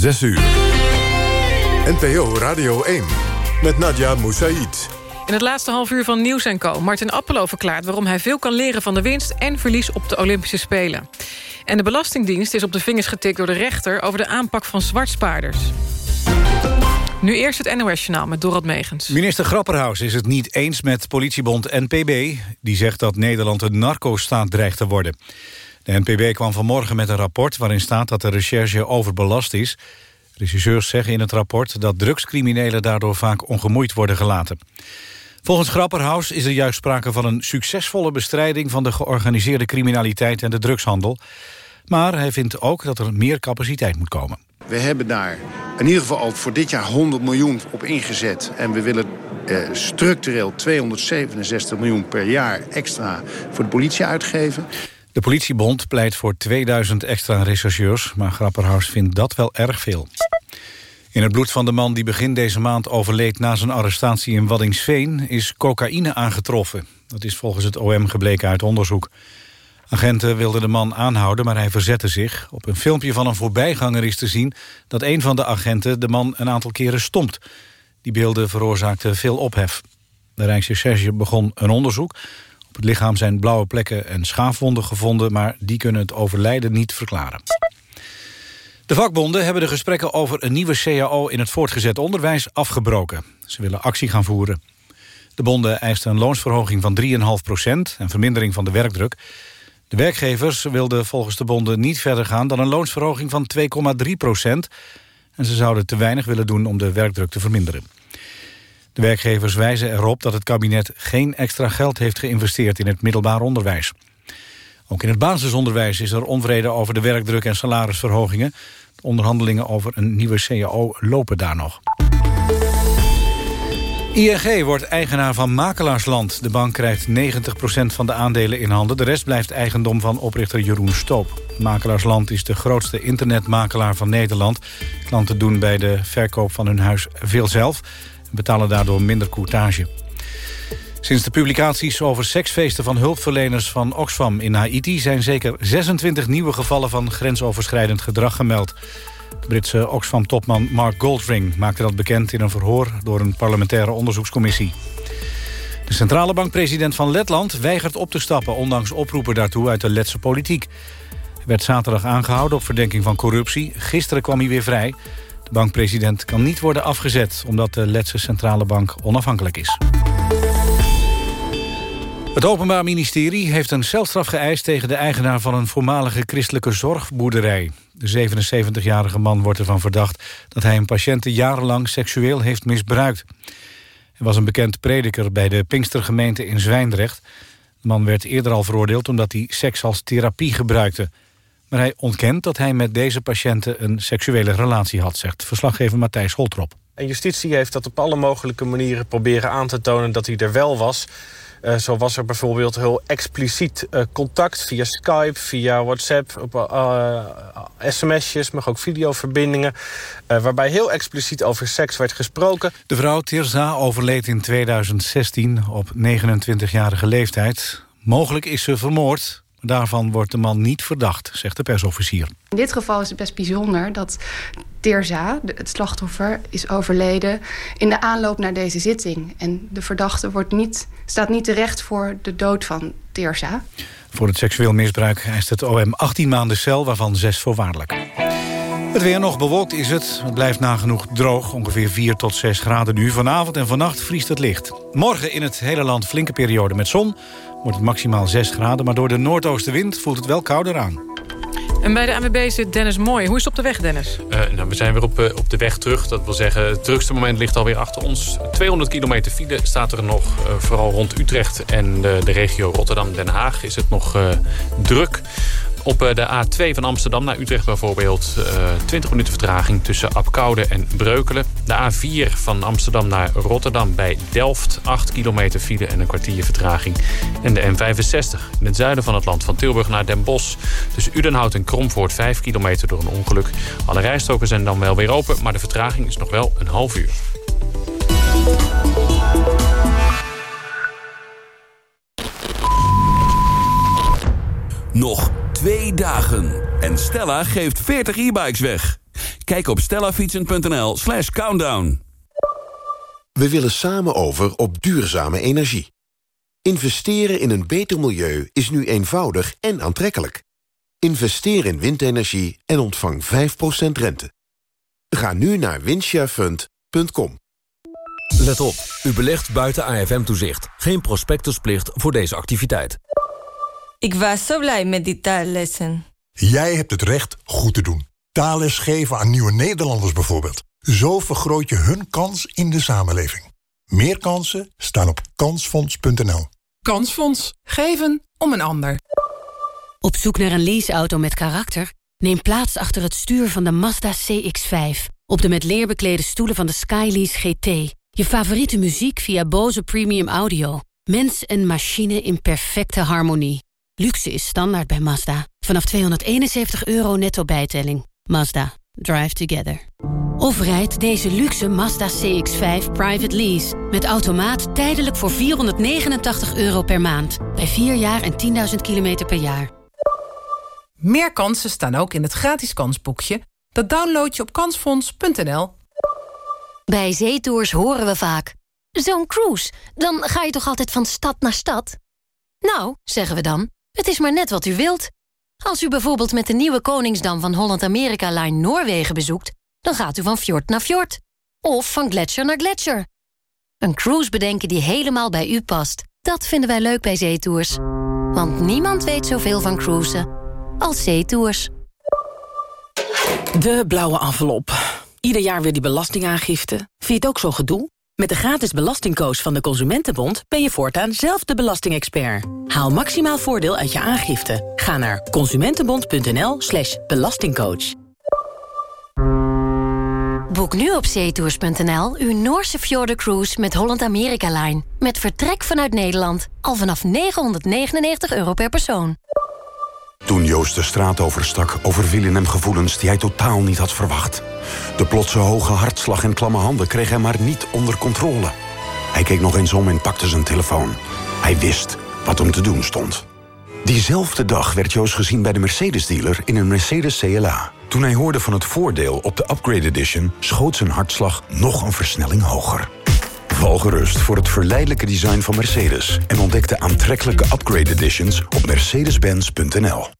6 uur. NPO Radio 1 met Nadia Moussaïd. In het laatste half uur van Nieuws Co. Martin Appelo verklaart waarom hij veel kan leren van de winst... en verlies op de Olympische Spelen. En de Belastingdienst is op de vingers getikt door de rechter... over de aanpak van zwartspaarders. Nu eerst het NOS-journaal met Dorot Megens. Minister Grapperhaus is het niet eens met politiebond NPB... die zegt dat Nederland een narco-staat dreigt te worden. De NPB kwam vanmorgen met een rapport waarin staat dat de recherche overbelast is. Regisseurs zeggen in het rapport dat drugscriminelen daardoor vaak ongemoeid worden gelaten. Volgens Grapperhaus is er juist sprake van een succesvolle bestrijding van de georganiseerde criminaliteit en de drugshandel. Maar hij vindt ook dat er meer capaciteit moet komen. We hebben daar in ieder geval al voor dit jaar 100 miljoen op ingezet. En we willen eh, structureel 267 miljoen per jaar extra voor de politie uitgeven. De politiebond pleit voor 2000 extra rechercheurs... maar Grapperhaus vindt dat wel erg veel. In het bloed van de man die begin deze maand overleed... na zijn arrestatie in Waddingsveen is cocaïne aangetroffen. Dat is volgens het OM gebleken uit onderzoek. Agenten wilden de man aanhouden, maar hij verzette zich. Op een filmpje van een voorbijganger is te zien... dat een van de agenten de man een aantal keren stompt. Die beelden veroorzaakten veel ophef. De Rijksrecherche begon een onderzoek... Op het lichaam zijn blauwe plekken en schaafwonden gevonden... maar die kunnen het overlijden niet verklaren. De vakbonden hebben de gesprekken over een nieuwe CAO... in het voortgezet onderwijs afgebroken. Ze willen actie gaan voeren. De bonden eisten een loonsverhoging van 3,5 procent... en vermindering van de werkdruk. De werkgevers wilden volgens de bonden niet verder gaan... dan een loonsverhoging van 2,3 procent... en ze zouden te weinig willen doen om de werkdruk te verminderen. Werkgevers wijzen erop dat het kabinet geen extra geld heeft geïnvesteerd in het middelbaar onderwijs. Ook in het basisonderwijs is er onvrede over de werkdruk en salarisverhogingen. De onderhandelingen over een nieuwe CAO lopen daar nog. ING wordt eigenaar van Makelaarsland. De bank krijgt 90% van de aandelen in handen. De rest blijft eigendom van oprichter Jeroen Stoop. Makelaarsland is de grootste internetmakelaar van Nederland. Klanten doen bij de verkoop van hun huis veel zelf betalen daardoor minder courtage. Sinds de publicaties over seksfeesten van hulpverleners van Oxfam in Haiti... zijn zeker 26 nieuwe gevallen van grensoverschrijdend gedrag gemeld. De Britse Oxfam-topman Mark Goldring maakte dat bekend in een verhoor... door een parlementaire onderzoekscommissie. De centrale bankpresident van Letland weigert op te stappen... ondanks oproepen daartoe uit de Letse politiek. Hij werd zaterdag aangehouden op verdenking van corruptie. Gisteren kwam hij weer vrij. De bankpresident kan niet worden afgezet... omdat de Letse Centrale Bank onafhankelijk is. Het Openbaar Ministerie heeft een celstraf geëist... tegen de eigenaar van een voormalige christelijke zorgboerderij. De 77-jarige man wordt ervan verdacht... dat hij een patiënten jarenlang seksueel heeft misbruikt. Hij was een bekend prediker bij de Pinkstergemeente in Zwijndrecht. De man werd eerder al veroordeeld omdat hij seks als therapie gebruikte... Maar hij ontkent dat hij met deze patiënten een seksuele relatie had, zegt verslaggever Matthijs Holtrop. En justitie heeft dat op alle mogelijke manieren proberen aan te tonen dat hij er wel was. Uh, zo was er bijvoorbeeld heel expliciet uh, contact via Skype, via WhatsApp, op, uh, sms'jes, maar ook videoverbindingen. waarbij heel expliciet over seks werd gesproken. De vrouw Tirza overleed in 2016 op 29-jarige leeftijd. Mogelijk is ze vermoord, Daarvan wordt de man niet verdacht, zegt de persofficier. In dit geval is het best bijzonder dat Teerza, het slachtoffer, is overleden in de aanloop naar deze zitting. En de verdachte wordt niet, staat niet terecht voor de dood van Teerza. Voor het seksueel misbruik eist het OM 18 maanden cel, waarvan 6 voorwaardelijk. Het weer nog bewolkt is het. Het blijft nagenoeg droog, ongeveer 4 tot 6 graden nu. Vanavond en vannacht vriest het licht. Morgen in het hele land flinke periode met zon wordt het maximaal 6 graden... maar door de noordoostenwind voelt het wel kouder aan. En bij de ANWB zit Dennis Mooi. Hoe is het op de weg, Dennis? Uh, nou, we zijn weer op, uh, op de weg terug. Dat wil zeggen, het drukste moment ligt alweer achter ons. 200 kilometer file staat er nog. Uh, vooral rond Utrecht en de regio Rotterdam-Den Haag is het nog druk. Op eh, de A2 van Amsterdam naar Utrecht bijvoorbeeld 20 eh, minuten vertraging tussen Apkoude en Breukelen. De A4 van Amsterdam naar Rotterdam bij Delft 8 kilometer file en een kwartier vertraging. En de N65 in het zuiden van het land van Tilburg naar Den Bosch. Tussen Udenhout en Kromvoort 5 kilometer door een ongeluk. Alle rijstroken zijn dan wel weer open, maar de vertraging is nog wel een half uur. Nog twee dagen. En Stella geeft 40 e-bikes weg. Kijk op stellafietsen.nl slash countdown. We willen samen over op duurzame energie. Investeren in een beter milieu is nu eenvoudig en aantrekkelijk. Investeer in windenergie en ontvang 5% rente. Ga nu naar windsharefund.com. Let op, u belegt buiten AFM-toezicht. Geen prospectusplicht voor deze activiteit. Ik was zo blij met die taallessen. Jij hebt het recht goed te doen. Taalles geven aan nieuwe Nederlanders bijvoorbeeld. Zo vergroot je hun kans in de samenleving. Meer kansen staan op kansfonds.nl. Kansfonds. Geven om een ander. Op zoek naar een leaseauto met karakter? Neem plaats achter het stuur van de Mazda CX-5. Op de met leer beklede stoelen van de Skylease GT. Je favoriete muziek via Bose Premium Audio. Mens en machine in perfecte harmonie. Luxe is standaard bij Mazda. Vanaf 271 euro netto bijtelling. Mazda. Drive together. Of rijd deze luxe Mazda CX-5 private lease. Met automaat tijdelijk voor 489 euro per maand. Bij 4 jaar en 10.000 kilometer per jaar. Meer kansen staan ook in het gratis kansboekje. Dat download je op kansfonds.nl. Bij zeetours horen we vaak... Zo'n cruise, dan ga je toch altijd van stad naar stad? Nou, zeggen we dan, het is maar net wat u wilt. Als u bijvoorbeeld met de nieuwe Koningsdam van Holland-Amerika Line Noorwegen bezoekt... dan gaat u van fjord naar fjord. Of van gletsjer naar gletsjer. Een cruise bedenken die helemaal bij u past. Dat vinden wij leuk bij zeetours. Want niemand weet zoveel van cruisen als zeetours. De blauwe envelop. Ieder jaar weer die belastingaangifte. Vind je het ook zo gedoe? Met de gratis belastingcoach van de Consumentenbond... ben je voortaan zelf de belastingexpert. Haal maximaal voordeel uit je aangifte. Ga naar consumentenbond.nl slash belastingcoach. Boek nu op zeetours.nl uw Noorse Cruise met Holland America Line. Met vertrek vanuit Nederland. Al vanaf 999 euro per persoon. Toen Joost de straat overstak, overvielen hem gevoelens die hij totaal niet had verwacht. De plotse hoge hartslag en klamme handen kreeg hij maar niet onder controle. Hij keek nog eens om en pakte zijn telefoon. Hij wist wat hem te doen stond. Diezelfde dag werd Joost gezien bij de Mercedes-dealer in een Mercedes CLA. Toen hij hoorde van het voordeel op de Upgrade Edition... schoot zijn hartslag nog een versnelling hoger. Val gerust voor het verleidelijke design van Mercedes... en ontdek de aantrekkelijke Upgrade Editions op mercedes-benz.nl.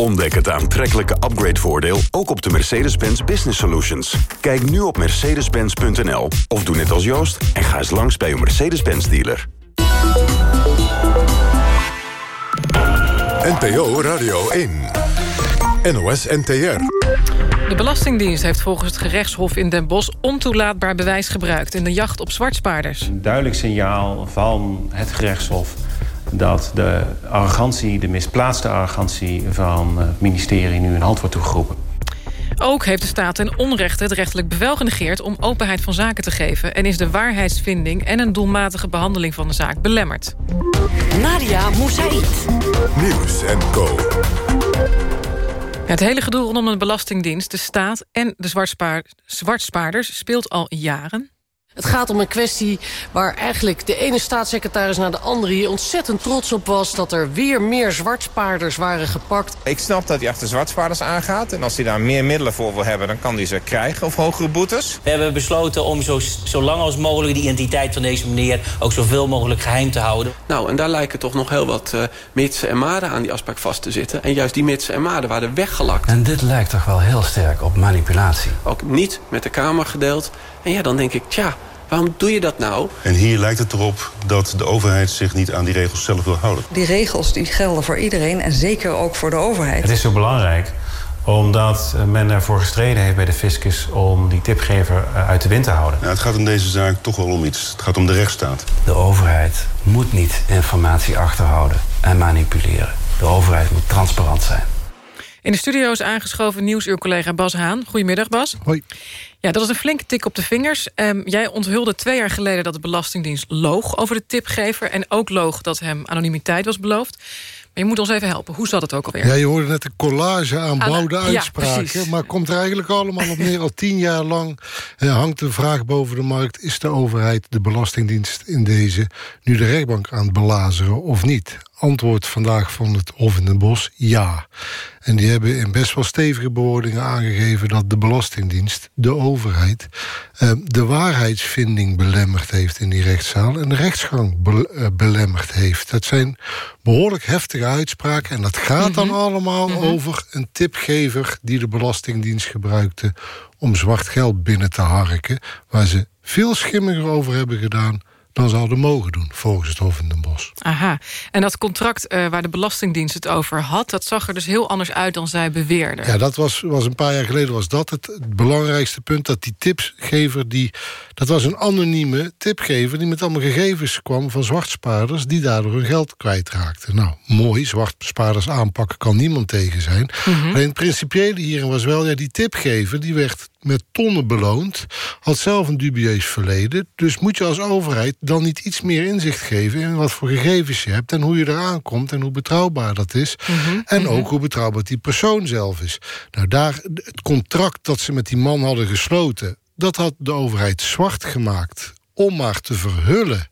Ontdek het aantrekkelijke upgrade-voordeel ook op de Mercedes-Benz Business Solutions. Kijk nu op mercedes-benz.nl of doe net als Joost en ga eens langs bij uw Mercedes-Benz dealer. NPO Radio 1. NOS NTR. De Belastingdienst heeft volgens het gerechtshof in Den Bosch... ontoelaatbaar bewijs gebruikt in de jacht op zwartspaarders. Een duidelijk signaal van het gerechtshof dat de arrogantie, de misplaatste arrogantie van het ministerie nu een hand wordt toegeroepen. Ook heeft de staat ten onrechte het rechtelijk bevel genegeerd... om openheid van zaken te geven... en is de waarheidsvinding en een doelmatige behandeling van de zaak belemmerd. Nadia Moussaïd. Nieuws en Co. het hele gedoe rondom de Belastingdienst, de staat en de zwartspaar, zwartspaarders... speelt al jaren. Het gaat om een kwestie waar eigenlijk de ene staatssecretaris naar de andere hier ontzettend trots op was dat er weer meer zwartspaarders waren gepakt. Ik snap dat hij achter zwartspaarders aangaat en als hij daar meer middelen voor wil hebben dan kan hij ze krijgen of hogere boetes. We hebben besloten om zo, zo lang als mogelijk de identiteit van deze meneer ook zoveel mogelijk geheim te houden. Nou, en daar lijken toch nog heel wat uh, mitsen en maden aan die afspraak vast te zitten. En juist die mitsen en maden waren weggelakt. En dit lijkt toch wel heel sterk op manipulatie. Ook niet met de Kamer gedeeld. En ja, dan denk ik, tja, waarom doe je dat nou? En hier lijkt het erop dat de overheid zich niet aan die regels zelf wil houden. Die regels die gelden voor iedereen en zeker ook voor de overheid. Het is zo belangrijk omdat men ervoor gestreden heeft bij de fiscus om die tipgever uit de wind te houden. Nou, het gaat in deze zaak toch wel om iets. Het gaat om de rechtsstaat. De overheid moet niet informatie achterhouden en manipuleren. De overheid moet transparant zijn. In de studio is aangeschoven nieuwsuurcollega Bas Haan. Goedemiddag, Bas. Hoi. Ja, dat is een flinke tik op de vingers. Um, jij onthulde twee jaar geleden dat de Belastingdienst loog over de tipgever... en ook loog dat hem anonimiteit was beloofd. Maar je moet ons even helpen. Hoe zat het ook alweer? Ja, je hoorde net een collage aan bouwde ja, uitspraken. maar komt er eigenlijk allemaal op neer. Al tien jaar lang eh, hangt de vraag boven de markt... is de overheid, de Belastingdienst in deze... nu de rechtbank aan het belazeren of niet? Antwoord vandaag van het Hof in den Bosch, ja. En die hebben in best wel stevige bewoordingen aangegeven... dat de Belastingdienst, de overheid... Eh, de waarheidsvinding belemmerd heeft in die rechtszaal... en de rechtsgang be uh, belemmerd heeft. Dat zijn behoorlijk heftige uitspraken... en dat gaat dan allemaal mm -hmm. over een tipgever... die de Belastingdienst gebruikte om zwart geld binnen te harken... waar ze veel schimmiger over hebben gedaan dan ze hadden mogen doen, volgens het Hof in den Bosch. Aha, en dat contract uh, waar de Belastingdienst het over had... dat zag er dus heel anders uit dan zij beweerden. Ja, dat was, was een paar jaar geleden was dat het, het belangrijkste punt... dat die tipsgever, die, dat was een anonieme tipgever... die met allemaal gegevens kwam van zwartspaarders... die daardoor hun geld kwijtraakten. Nou, mooi, zwartspaarders aanpakken kan niemand tegen zijn. Mm -hmm. Maar in het principiële hierin was wel... ja, die tipgever die werd met tonnen beloond, had zelf een dubieus verleden. Dus moet je als overheid dan niet iets meer inzicht geven... in wat voor gegevens je hebt en hoe je eraan komt... en hoe betrouwbaar dat is. Mm -hmm. En ook hoe betrouwbaar die persoon zelf is. Nou, daar, het contract dat ze met die man hadden gesloten... dat had de overheid zwart gemaakt om maar te verhullen...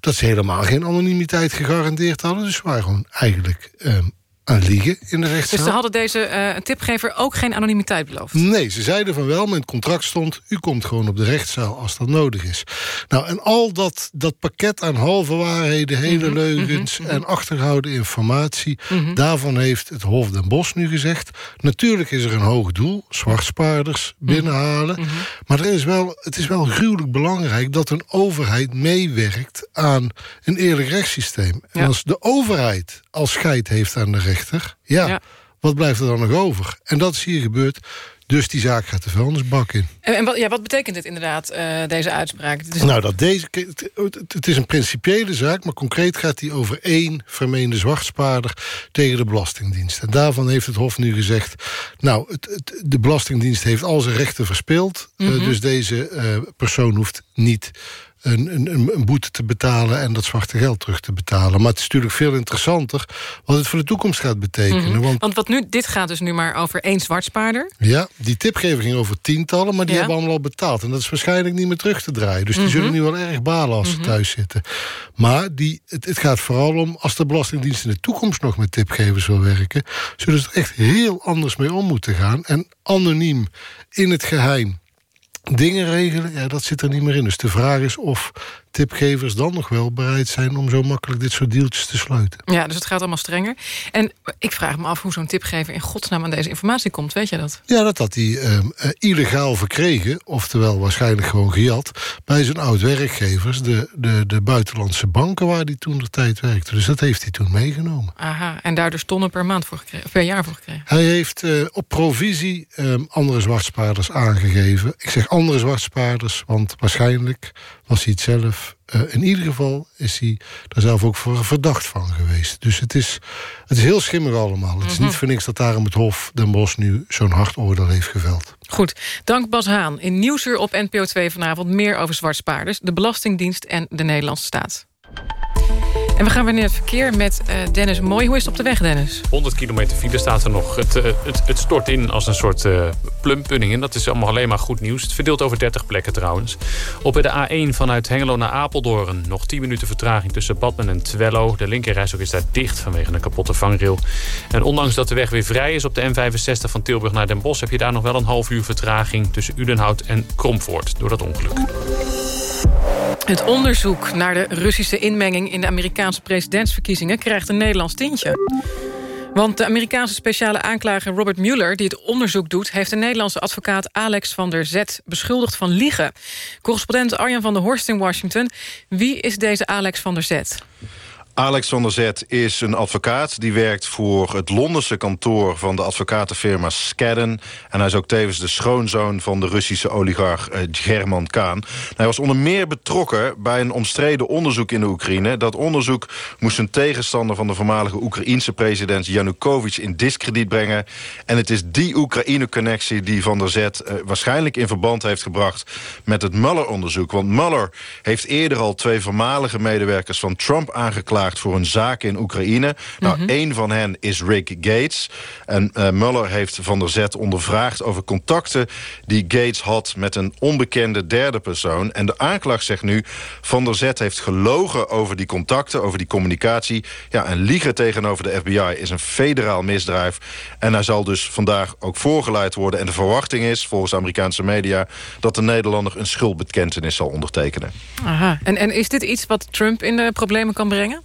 dat ze helemaal geen anonimiteit gegarandeerd hadden. Dus waren gewoon eigenlijk... Um, aan liegen in de rechtszaal. Dus ze hadden deze uh, tipgever ook geen anonimiteit beloofd? Nee, ze zeiden van wel, maar in het contract stond... u komt gewoon op de rechtszaal als dat nodig is. Nou, en al dat, dat pakket aan halve waarheden, hele mm -hmm, leugens... Mm -hmm. en achtergehouden informatie... Mm -hmm. daarvan heeft het Hof den Bosch nu gezegd... natuurlijk is er een hoog doel, zwartspaarders binnenhalen... maar er is wel, het is wel gruwelijk belangrijk... dat een overheid meewerkt aan een eerlijk rechtssysteem. Ja. En als de overheid als scheid heeft aan de rechter... Ja, ja, wat blijft er dan nog over? En dat is hier gebeurd. Dus die zaak gaat de vuilnisbak in. En, en wat, ja, wat betekent dit inderdaad, uh, deze uitspraak? Is... Nou, dat deze, het, het is een principiële zaak... maar concreet gaat die over één vermeende zwartspaarder... tegen de Belastingdienst. En daarvan heeft het Hof nu gezegd... nou, het, het, de Belastingdienst heeft al zijn rechten verspeeld... Mm -hmm. uh, dus deze uh, persoon hoeft niet een, een, een, boete te betalen en dat zwarte geld terug te betalen. Maar het is natuurlijk veel interessanter wat het voor de toekomst gaat betekenen. Mm -hmm. want, want, wat nu, dit gaat dus nu maar over één zwartspaarder. Ja, die tipgever ging over tientallen, maar die ja. hebben allemaal al betaald. En dat is waarschijnlijk niet meer terug te draaien. Dus die mm -hmm. zullen nu wel erg balen als mm -hmm. ze thuis zitten. Maar die, het, het, gaat vooral om, als de Belastingdienst in de toekomst nog met tipgevers wil werken... zullen ze er echt heel anders mee om moeten gaan. En anoniem, in het geheim dingen regelen, ja, dat zit er niet meer in. Dus de vraag is of tipgevers dan nog wel bereid zijn... om zo makkelijk dit soort deeltjes te sluiten. Ja, dus het gaat allemaal strenger. En ik vraag me af hoe zo'n tipgever in godsnaam aan deze informatie komt. Weet je dat? Ja, dat had hij uh, illegaal verkregen, oftewel waarschijnlijk gewoon gejat... bij zijn oud-werkgevers, de, de, de buitenlandse banken... waar hij toen de tijd werkte. Dus dat heeft hij toen meegenomen. Aha, en daar dus tonnen per maand voor gekregen, per jaar voor gekregen? Hij heeft uh, op provisie um, andere zwartspaarders aangegeven. Ik zeg andere zwartspaarders, want waarschijnlijk was hij het zelf. Uh, in ieder geval is hij daar zelf ook voor verdacht van geweest. Dus het is, het is heel schimmig allemaal. Het is -hmm. niet voor niks dat daarom het Hof Den Bosch nu zo'n hard oordeel heeft geveld. Goed, dank Bas Haan. In Nieuwsuur op NPO 2 vanavond meer over zwartspaarders... de Belastingdienst en de Nederlandse staat. En we gaan weer naar het verkeer met uh, Dennis Mooi. Hoe is het op de weg, Dennis? 100 kilometer file staat er nog. Het, uh, het, het, stort in als een soort uh, plumpunning. En dat is allemaal alleen maar goed nieuws. Het verdeelt over 30 plekken trouwens. Op de A1 vanuit Hengelo naar Apeldoorn. Nog 10 minuten vertraging tussen Badmen en Twello. De linkerrijstok is daar dicht vanwege een kapotte vangrail. En ondanks dat de weg weer vrij is op de N65 van Tilburg naar Den Bosch... heb je daar nog wel een half uur vertraging tussen Udenhout en Kromvoort. Door dat ongeluk. Het onderzoek naar de Russische inmenging in de Amerikaanse presidentsverkiezingen krijgt een Nederlands tintje. Want de Amerikaanse speciale aanklager Robert Mueller... die het onderzoek doet, heeft de Nederlandse advocaat Alex van der Zet... beschuldigd van liegen. Correspondent Arjan van der Horst in Washington. Wie is deze Alex van der Zet? Alexander Z is een advocaat. Die werkt voor het Londense kantoor van de advocatenfirma Skadden. En hij is ook tevens de schoonzoon van de Russische oligarch eh, German Kaan. Hij was onder meer betrokken bij een omstreden onderzoek in de Oekraïne. Dat onderzoek moest een tegenstander van de voormalige Oekraïense president Yanukovych in discrediet brengen. En het is die Oekraïne-connectie die Van der Zet uh, waarschijnlijk in verband heeft gebracht met het Mueller-onderzoek. Want Mueller heeft eerder al twee voormalige medewerkers van Trump aangeklaagd voor een zaak in Oekraïne. Nou, mm één van hen is Rick Gates. En uh, Mueller heeft Van der Zet ondervraagd over contacten... die Gates had met een onbekende derde persoon. En de aanklacht zegt nu... Van der Zet heeft gelogen over die contacten, over die communicatie. Ja, en liegen tegenover de FBI is een federaal misdrijf. En hij zal dus vandaag ook voorgeleid worden. En de verwachting is, volgens Amerikaanse media... dat de Nederlander een schuldbekentenis zal ondertekenen. Aha. En, en is dit iets wat Trump in de problemen kan brengen?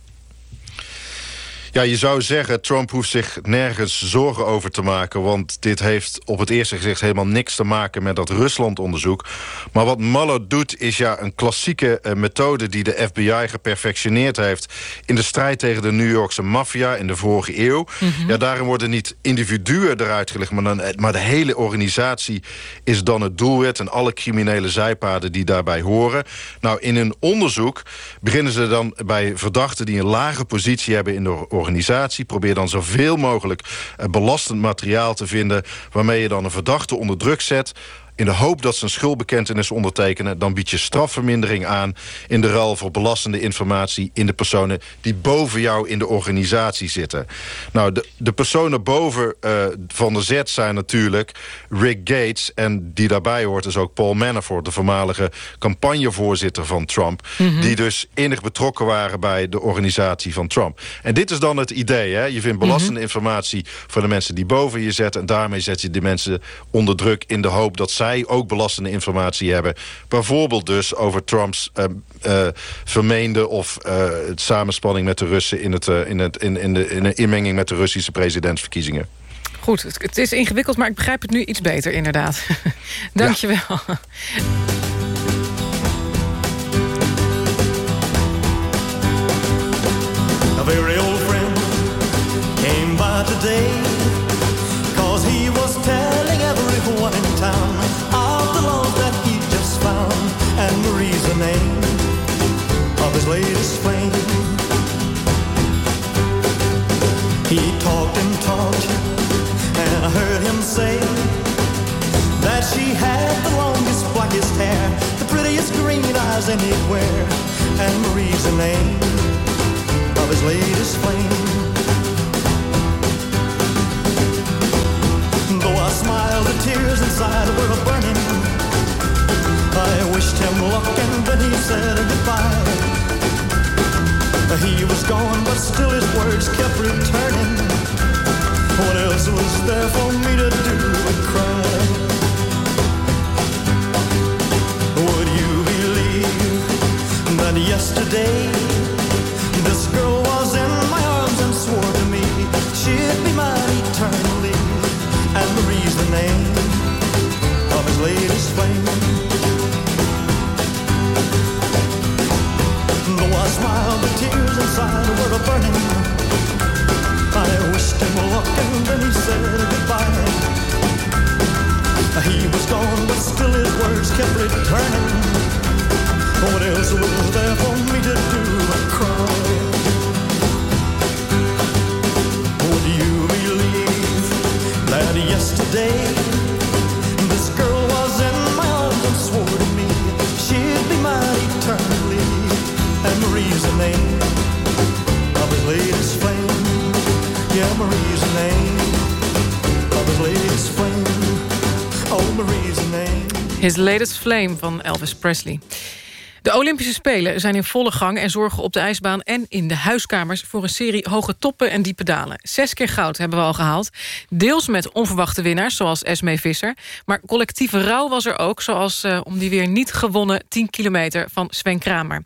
Ja, je zou zeggen, Trump hoeft zich nergens zorgen over te maken... want dit heeft op het eerste gezicht helemaal niks te maken met dat Rusland-onderzoek. Maar wat Mueller doet is ja een klassieke uh, methode die de FBI geperfectioneerd heeft... in de strijd tegen de New Yorkse maffia in de vorige eeuw. Mm -hmm. Ja, daarin worden niet individuen eruit gelegd... Maar, dan, maar de hele organisatie is dan het doelwit... en alle criminele zijpaden die daarbij horen. Nou, in een onderzoek beginnen ze dan bij verdachten... die een lage positie hebben in de organisatie. Probeer dan zoveel mogelijk uh, belastend materiaal te vinden... waarmee je dan een verdachte onder druk zet in de hoop dat ze een schuldbekentenis ondertekenen... dan bied je strafvermindering aan in de ruil voor belastende informatie... in de personen die boven jou in de organisatie zitten. Nou, de, de personen boven uh, Van de Z zijn natuurlijk Rick Gates... en die daarbij hoort is ook Paul Manafort... de voormalige campagnevoorzitter van Trump... Mm -hmm. die dus innig betrokken waren bij de organisatie van Trump. En dit is dan het idee, hè? Je vindt belastende mm -hmm. informatie voor de mensen die boven je zetten... en daarmee zet je die mensen onder druk in de hoop dat zij zij ook belastende informatie hebben. Bijvoorbeeld dus over Trumps uh, uh, vermeende of uh, samenspanning met de Russen... in, het, in, het, in, in, de, in de inmenging met de Russische presidentsverkiezingen. Goed, het, het is ingewikkeld, maar ik begrijp het nu iets beter inderdaad. Dank je wel. A very old friend came by today his latest flame He talked and talked And I heard him say That she had the longest, blackest hair The prettiest green eyes anywhere And Marie's the name of his latest flame Though I smiled, the tears inside were burning. I wished him luck and then he said goodbye. He was gone, but still his words kept returning. What else was there for me to do but cry? Would you believe that yesterday this girl was in my arms and swore to me she'd be mine eternally? and Marie's the name of his latest flame. I smiled, the tears inside were burning. I wished him luck and then he said goodbye. He was gone, but still his words kept returning. What else was there for me to do but cry? Would you believe that yesterday name of his latest flame. Yeah Marie's the name of his latest flame. Oh Marie's the name. His Latest Flame van Elvis Presley. De Olympische Spelen zijn in volle gang en zorgen op de ijsbaan en in de huiskamers voor een serie hoge toppen en diepe dalen. Zes keer goud hebben we al gehaald. Deels met onverwachte winnaars, zoals Esmee Visser. Maar collectieve rouw was er ook, zoals uh, om die weer niet gewonnen 10 kilometer van Sven Kramer.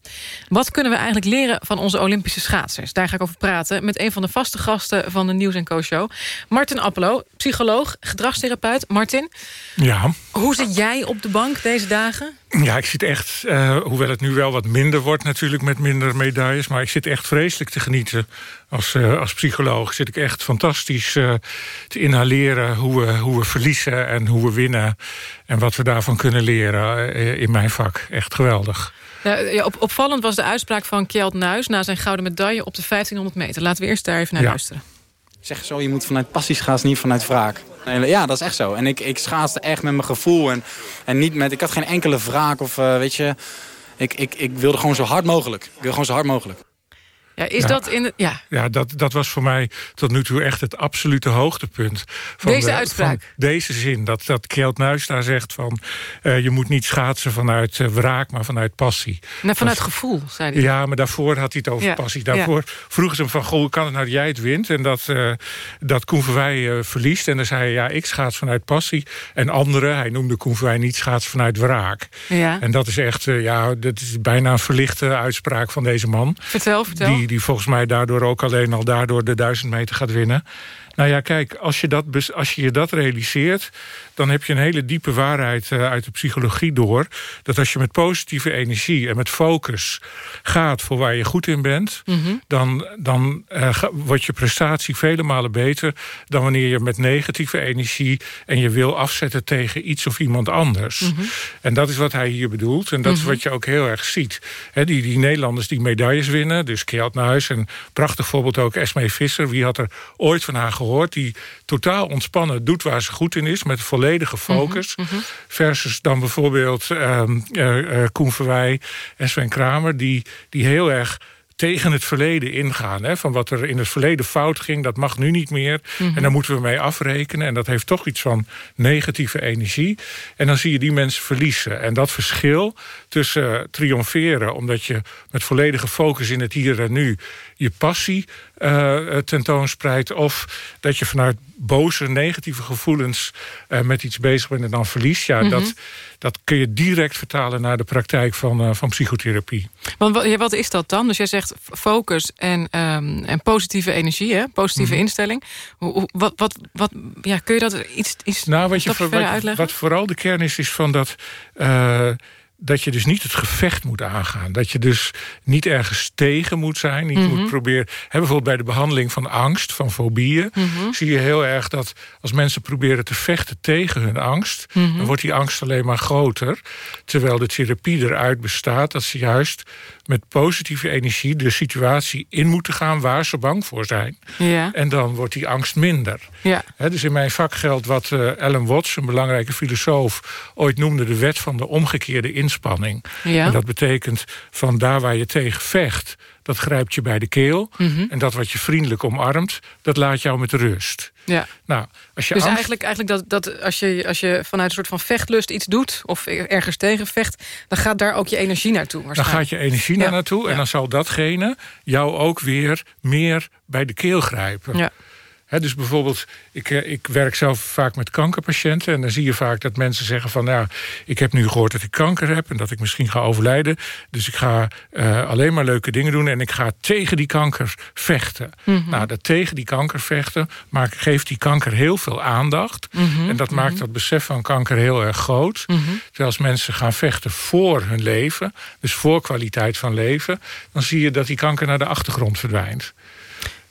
Wat kunnen we eigenlijk leren van onze Olympische schaatsers? Daar ga ik over praten met een van de vaste gasten van de Nieuws Co Show. Martin Appelo, psycholoog, gedragstherapeut. Martin, ja. hoe zit jij op de bank deze dagen? Ja, ik zit echt, uh, hoewel het nu wel wat minder wordt natuurlijk met minder medailles... maar ik zit echt vreselijk te genieten als, uh, als psycholoog. Zit ik echt fantastisch uh, te inhaleren hoe we, hoe we verliezen en hoe we winnen... en wat we daarvan kunnen leren in mijn vak. Echt geweldig. Ja, ja, op, opvallend was de uitspraak van Kjeld Nuis... na zijn gouden medaille op de 1500 meter. Laten we eerst daar even naar ja. luisteren. Zeg zo, je moet vanuit passie schaatsen, niet vanuit wraak. Ja, dat is echt zo. En ik, ik echt met mijn gevoel. En, en niet met, ik had geen enkele wraak of uh, weet je... Ik, ik, ik wilde gewoon zo hard mogelijk. Ik wilde gewoon zo hard mogelijk. Ja, is ja. dat in de, ja. ja, dat, dat was voor mij tot nu toe echt het absolute hoogtepunt. Van deze de, uitspraak? Van deze zin, dat, dat Kjeld Nuis daar zegt van... Uh, je moet niet schaatsen vanuit uh, wraak, maar vanuit passie. Nou, vanuit dat, gevoel, zei hij. Ja, maar daarvoor had hij het over ja. passie. Daarvoor ja. vroegen ze hem van, goh, hoe kan het nou dat jij het wint? En dat, uh, dat Koen Verwij verliest. En dan zei hij, ja, ik schaats vanuit passie. En anderen, hij noemde Koen Verwij niet, schaats vanuit wraak. Ja. En dat is echt, ja, dat is bijna een verlichte uitspraak van deze man. Vertel, vertel. Die, die volgens mij daar daardoor ook alleen al daardoor de duizend meter gaat winnen. Nou ja, kijk, als je, dat, als je je dat realiseert... dan heb je een hele diepe waarheid uh, uit de psychologie door... dat als je met positieve energie en met focus gaat voor waar je goed in bent... Mhm. Mm -hmm. dan, dan uh, wordt je prestatie vele malen beter... dan wanneer je met negatieve energie en je wil afzetten tegen iets of iemand anders. Mhm. Mm -hmm. En dat is wat hij hier bedoelt. En dat Mhm. is wat je ook heel erg ziet. He, die, die Nederlanders die medailles winnen, dus Kjeld Nuis... en prachtig voorbeeld ook Esmee Visser. Wie had er ooit van haar gehoord? Die totaal ontspannen doet waar ze goed in is... met volledige focus. Mhm, Versus dan bijvoorbeeld uh, uh, Koen Verwij en Sven Kramer... die, die heel erg tegen het verleden ingaan. Hè? Van wat er in het verleden fout ging, dat mag nu niet meer. Mhm. En daar moeten we mee afrekenen. En dat heeft toch iets van negatieve energie. En dan zie je die mensen verliezen. En dat verschil tussen triomferen... omdat je met volledige focus in het hier en nu... je passie uh, tentoonspreidt... of dat je vanuit boze, negatieve gevoelens... Uh, met iets bezig bent en dan verliest. Ja, Mhm. dat, dat kun je direct vertalen naar de praktijk van, uh, van psychotherapie. Want wat, is dat dan? Dus jij zegt focus en, um, en positieve energie, hè? positieve Mhm. instelling. Hoe, wat, wat, wat, ja, kun je dat iets, iets nou, wat, je, wat, wat vooral de kern is, is van dat... Uh, dat je dus niet het gevecht moet aangaan. Dat je dus niet ergens tegen moet zijn. Niet Mhm. moet proberen... Hè, bijvoorbeeld bij de behandeling van angst, van fobieën... Mhm. zie je heel erg dat als mensen proberen te vechten tegen hun angst... Mhm. dan wordt die angst alleen maar groter. Terwijl de therapie eruit bestaat dat ze juist met positieve energie... de situatie in moeten gaan waar ze bang voor zijn. Ja. En dan wordt die angst minder. Ja. He, dus in mijn vak geldt wat uh, Alan Watts, een belangrijke filosoof... ooit noemde de wet van de omgekeerde inspanning. Ja. En dat betekent van daar waar je tegen vecht... dat grijpt je bij de keel. Mhm. En dat wat je vriendelijk omarmt, dat laat jou met rust. Ja. Nou, als je dus angst... eigenlijk, eigenlijk dat, dat als, je, als je vanuit een soort van vechtlust iets doet... of ergens tegen vecht, dan gaat daar ook je energie naartoe. Dan gaat je energie ja. naartoe... en ja. dan zal datgene jou ook weer meer bij de keel grijpen. Ja. He, dus bijvoorbeeld, ik, ik werk zelf vaak met kankerpatiënten... en dan zie je vaak dat mensen zeggen van... nou, ik heb nu gehoord dat ik kanker heb en dat ik misschien ga overlijden... dus ik ga uh, alleen maar leuke dingen doen... en ik ga tegen die kanker vechten. Mhm. Mm -hmm. Nou, dat tegen die kanker vechten... maakt, geeft die kanker heel veel aandacht. Mhm. Mm -hmm. En dat maakt dat besef van kanker heel erg groot. Mhm. Terwijl als mensen gaan vechten voor hun leven... dus voor kwaliteit van leven... dan zie je dat die kanker naar de achtergrond verdwijnt.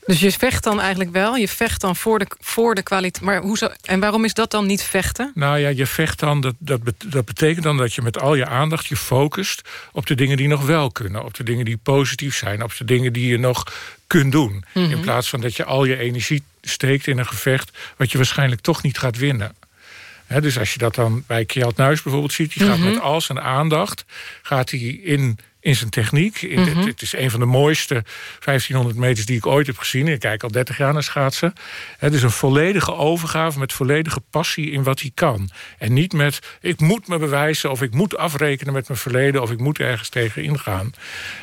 Dus je vecht dan eigenlijk wel, je vecht dan voor de, voor de kwaliteit. Maar hoe zo, en waarom is dat dan niet vechten? Nou ja, je vecht dan, dat, dat, dat betekent dan dat je met al je aandacht je focust op de dingen die nog wel kunnen. Op de dingen die positief zijn, op de dingen die je nog kunt doen. Mm Mhm. -hmm. In plaats van dat je al je energie steekt in een gevecht wat je waarschijnlijk toch niet gaat winnen. He, dus als je dat dan bij Kjeld Nuis bijvoorbeeld ziet... die Mhm. gaat met al zijn aandacht gaat hij in, in zijn techniek. Mhm. het, het, is een van de mooiste 1500 meters die ik ooit heb gezien. Ik kijk al 30 jaar naar schaatsen. Het is een volledige overgave met volledige passie in wat hij kan. En niet met, ik moet me bewijzen... of ik moet afrekenen met mijn verleden... of ik moet ergens tegen ingaan.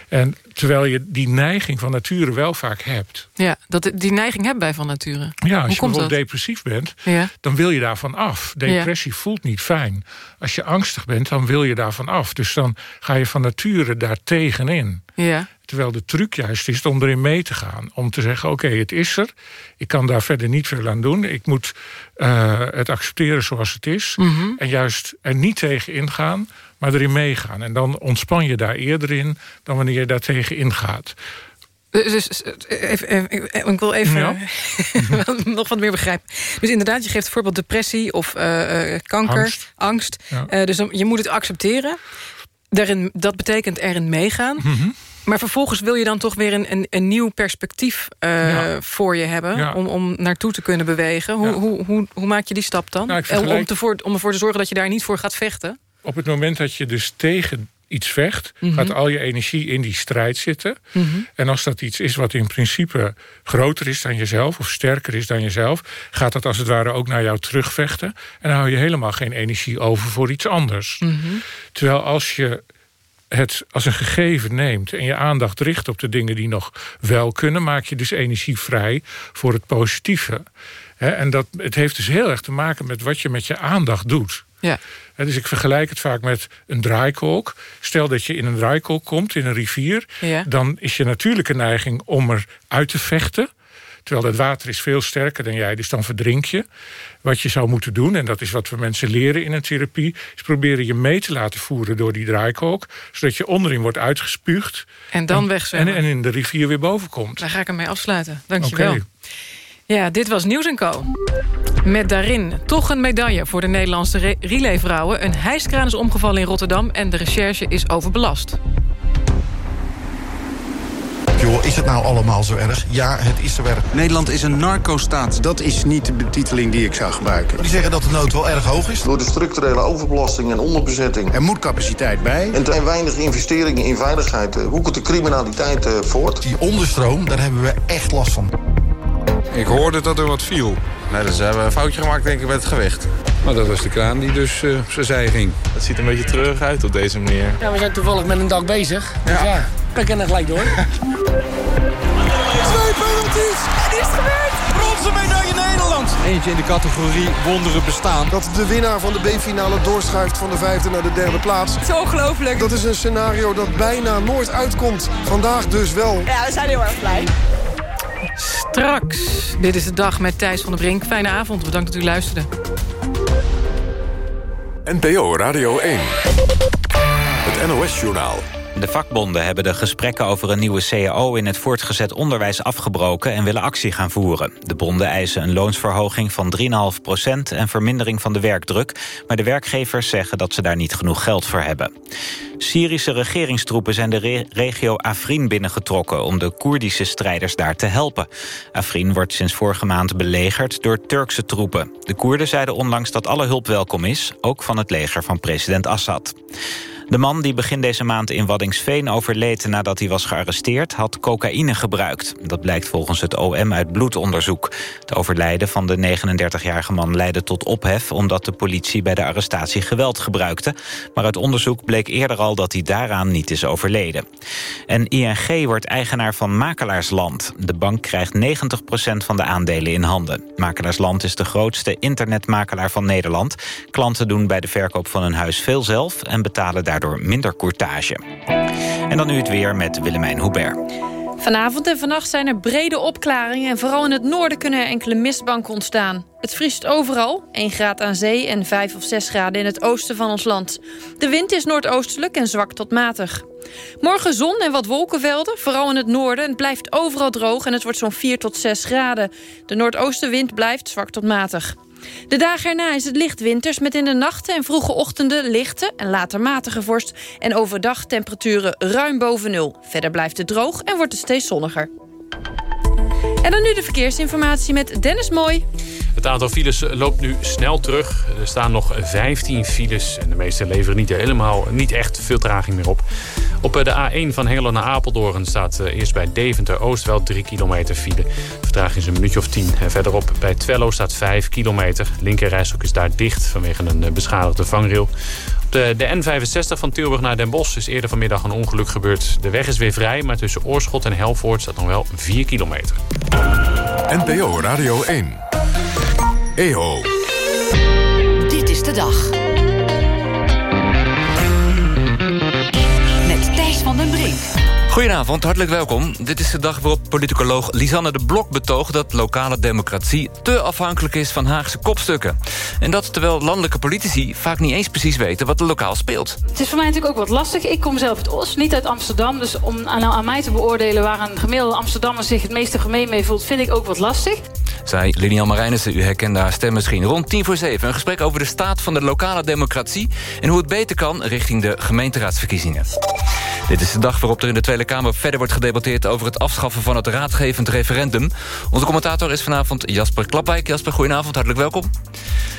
En terwijl je die neiging van nature wel vaak hebt. Ja, dat, die neiging hebben wij van nature. Ja, als Hoe je bijvoorbeeld dat? depressief bent, Ja. dan wil je daarvan af. Depressie voelt niet fijn. Als je angstig bent, dan wil je daarvan af. Dus dan ga je van nature daar tegenin. Ja. Terwijl de truc juist is om erin mee te gaan. Om te zeggen, oké, het is er. Ik kan daar verder niet veel aan doen. Ik moet uh, het accepteren zoals het is. Mm -hmm. En juist er niet tegen ingaan, maar erin meegaan. En dan ontspan je daar eerder in dan wanneer je daar tegen ingaat. Dus, even, even, ik wil even ja. nog wat meer begrijpen. Dus inderdaad, je geeft bijvoorbeeld depressie of uh, kanker, angst. angst. Ja. Uh, dus dan, je moet het accepteren. Daarin, dat betekent erin meegaan. Mm -hmm. Maar vervolgens wil je dan toch weer een, een, een nieuw perspectief uh, ja. voor je hebben... Ja. Om, om naartoe te kunnen bewegen. Hoe, Ja. hoe, hoe, hoe maak je die stap dan? Nou, om, te voor, om ervoor te zorgen dat je daar niet voor gaat vechten? Op het moment dat je dus tegen iets vecht... Mhm. gaat al je energie in die strijd zitten. Mhm. En als dat iets is wat in principe groter is dan jezelf... of sterker is dan jezelf... gaat dat als het ware ook naar jou terugvechten. En dan hou je helemaal geen energie over voor iets anders. Mhm. Terwijl als je het als een gegeven neemt... en je aandacht richt op de dingen die nog wel kunnen... maak je dus energie vrij voor het positieve. En dat, het heeft dus heel erg te maken met wat je met je aandacht doet. Ja. Dus ik vergelijk het vaak met een draaikolk. Stel dat je in een draaikolk komt, in een rivier... Ja. dan is je natuurlijke neiging om er uit te vechten... Terwijl het water is veel sterker dan jij, dus dan verdrink je. Wat je zou moeten doen, en dat is wat we mensen leren in een therapie... is proberen je mee te laten voeren door die draaikolk... zodat je onderin wordt uitgespuugd. En dan en, wegzwemmen. En, en in de rivier weer boven komt. Daar ga ik ermee afsluiten. Dank je wel. Ja, dit was Nieuws Co. Met daarin toch een medaille voor de Nederlandse re- relayvrouwen. Een hijskraan is omgevallen in Rotterdam en de recherche is overbelast. Joh, is het nou allemaal zo erg? Ja, het is zo erg. Nederland is een narco-staat. Dat is niet de betiteling die ik zou gebruiken. Die zeggen dat de nood wel erg hoog is. Door de structurele overbelasting en onderbezetting. Er moet capaciteit bij. En er zijn weinig investeringen in veiligheid. Hoe komt de criminaliteit eh, voort? Die onderstroom, daar hebben we echt last van. Ik hoorde dat er wat viel. Nee, dus we hebben een foutje gemaakt denk ik met het gewicht. Maar dat was de kraan die dus uh, op zijn zij ging. Het ziet een beetje treurig uit op deze manier. Ja, we zijn toevallig met een dag bezig. Dus ja, we kennen gelijk door. Twee penalties! Het is gebeurd! Bronzen medaille Nederland! Eentje in de categorie wonderen bestaan. Dat de winnaar van de B-finale doorschuift van de vijfde naar de derde plaats. Het is ongelooflijk. Dat is een scenario dat bijna nooit uitkomt. Vandaag dus wel. Ja, we zijn heel erg blij. Straks. Dit is de dag met Thijs van der Brink. Fijne avond. Bedankt dat u luisterde. NPO Radio 1. Het NOS-journaal. De vakbonden hebben de gesprekken over een nieuwe CAO in het voortgezet onderwijs afgebroken en willen actie gaan voeren. De bonden eisen een loonsverhoging van 3,5 procent en vermindering van de werkdruk, maar de werkgevers zeggen dat ze daar niet genoeg geld voor hebben. Syrische regeringstroepen zijn de re regio Afrin binnengetrokken om de Koerdische strijders daar te helpen. Afrin wordt sinds vorige maand belegerd door Turkse troepen. De Koerden zeiden onlangs dat alle hulp welkom is, ook van het leger van president Assad. De man die begin deze maand in Waddingsveen overleed nadat hij was gearresteerd, had cocaïne gebruikt. Dat blijkt volgens het OM uit bloedonderzoek. Het overlijden van de 39-jarige man leidde tot ophef omdat de politie bij de arrestatie geweld gebruikte. Maar uit onderzoek bleek eerder al dat hij daaraan niet is overleden. En ING wordt eigenaar van Makelaarsland. De bank krijgt 90% van de aandelen in handen. Makelaarsland is de grootste internetmakelaar van Nederland. Klanten doen bij de verkoop van hun huis veel zelf en betalen daardoor minder courtage. En dan nu het weer met Willemijn Hubert. Vanavond en vannacht zijn er brede opklaringen... en vooral in het noorden kunnen er enkele mistbanken ontstaan. Het vriest overal, 1 graad aan zee en 5 of 6 graden in het oosten van ons land. De wind is noordoostelijk en zwak tot matig. Morgen zon en wat wolkenvelden, vooral in het noorden. Het blijft overal droog en het wordt zo'n 4 tot 6 graden. De noordoostenwind blijft zwak tot matig. De dagen erna is het licht winters met in de nachten en vroege ochtenden lichte en later matige vorst en overdag temperaturen ruim boven nul. Verder blijft het droog en wordt het steeds zonniger. En dan nu de verkeersinformatie met Dennis Mooi. Het aantal files loopt nu snel terug. Er staan nog 15 files en de meeste leveren niet, helemaal, niet echt veel traging meer op. Op de A1 van Hengelo naar Apeldoorn staat eh, eerst bij Deventer-Oost wel 3 kilometer file. De vertraging is een minuutje of 10. En verderop bij Twello staat 5 kilometer. Linkerrijstok is daar dicht vanwege een eh, beschadigde vangrail. Op de, de N65 van Tilburg naar Den Bosch is eerder vanmiddag een ongeluk gebeurd. De weg is weer vrij, maar tussen Oorschot en Helvoort staat nog wel 4 kilometer. NPO Radio 1. EO. Dit is de dag. Goedenavond, hartelijk welkom. Dit is de dag waarop politicoloog Lisanne de Blok betoogt... dat lokale democratie te afhankelijk is van Haagse kopstukken. En dat terwijl landelijke politici vaak niet eens precies weten... wat er lokaal speelt. Het is voor mij natuurlijk ook wat lastig. Ik kom zelf uit Os, niet uit Amsterdam. Dus om aan, nou aan mij te beoordelen waar een gemiddelde Amsterdammer... zich het meeste gemeen mee voelt, vind ik ook wat lastig. Zij Linian Marijnissen, u herkende haar stem misschien. Rond tien voor zeven, een gesprek over de staat van de lokale democratie... en hoe het beter kan richting de gemeenteraadsverkiezingen. Dit is de dag waarop er in de Tweede Kamer verder wordt gedebatteerd... over het afschaffen van het raadgevend referendum. Onze commentator is vanavond Jasper Klapwijk. Jasper, goedenavond, hartelijk welkom.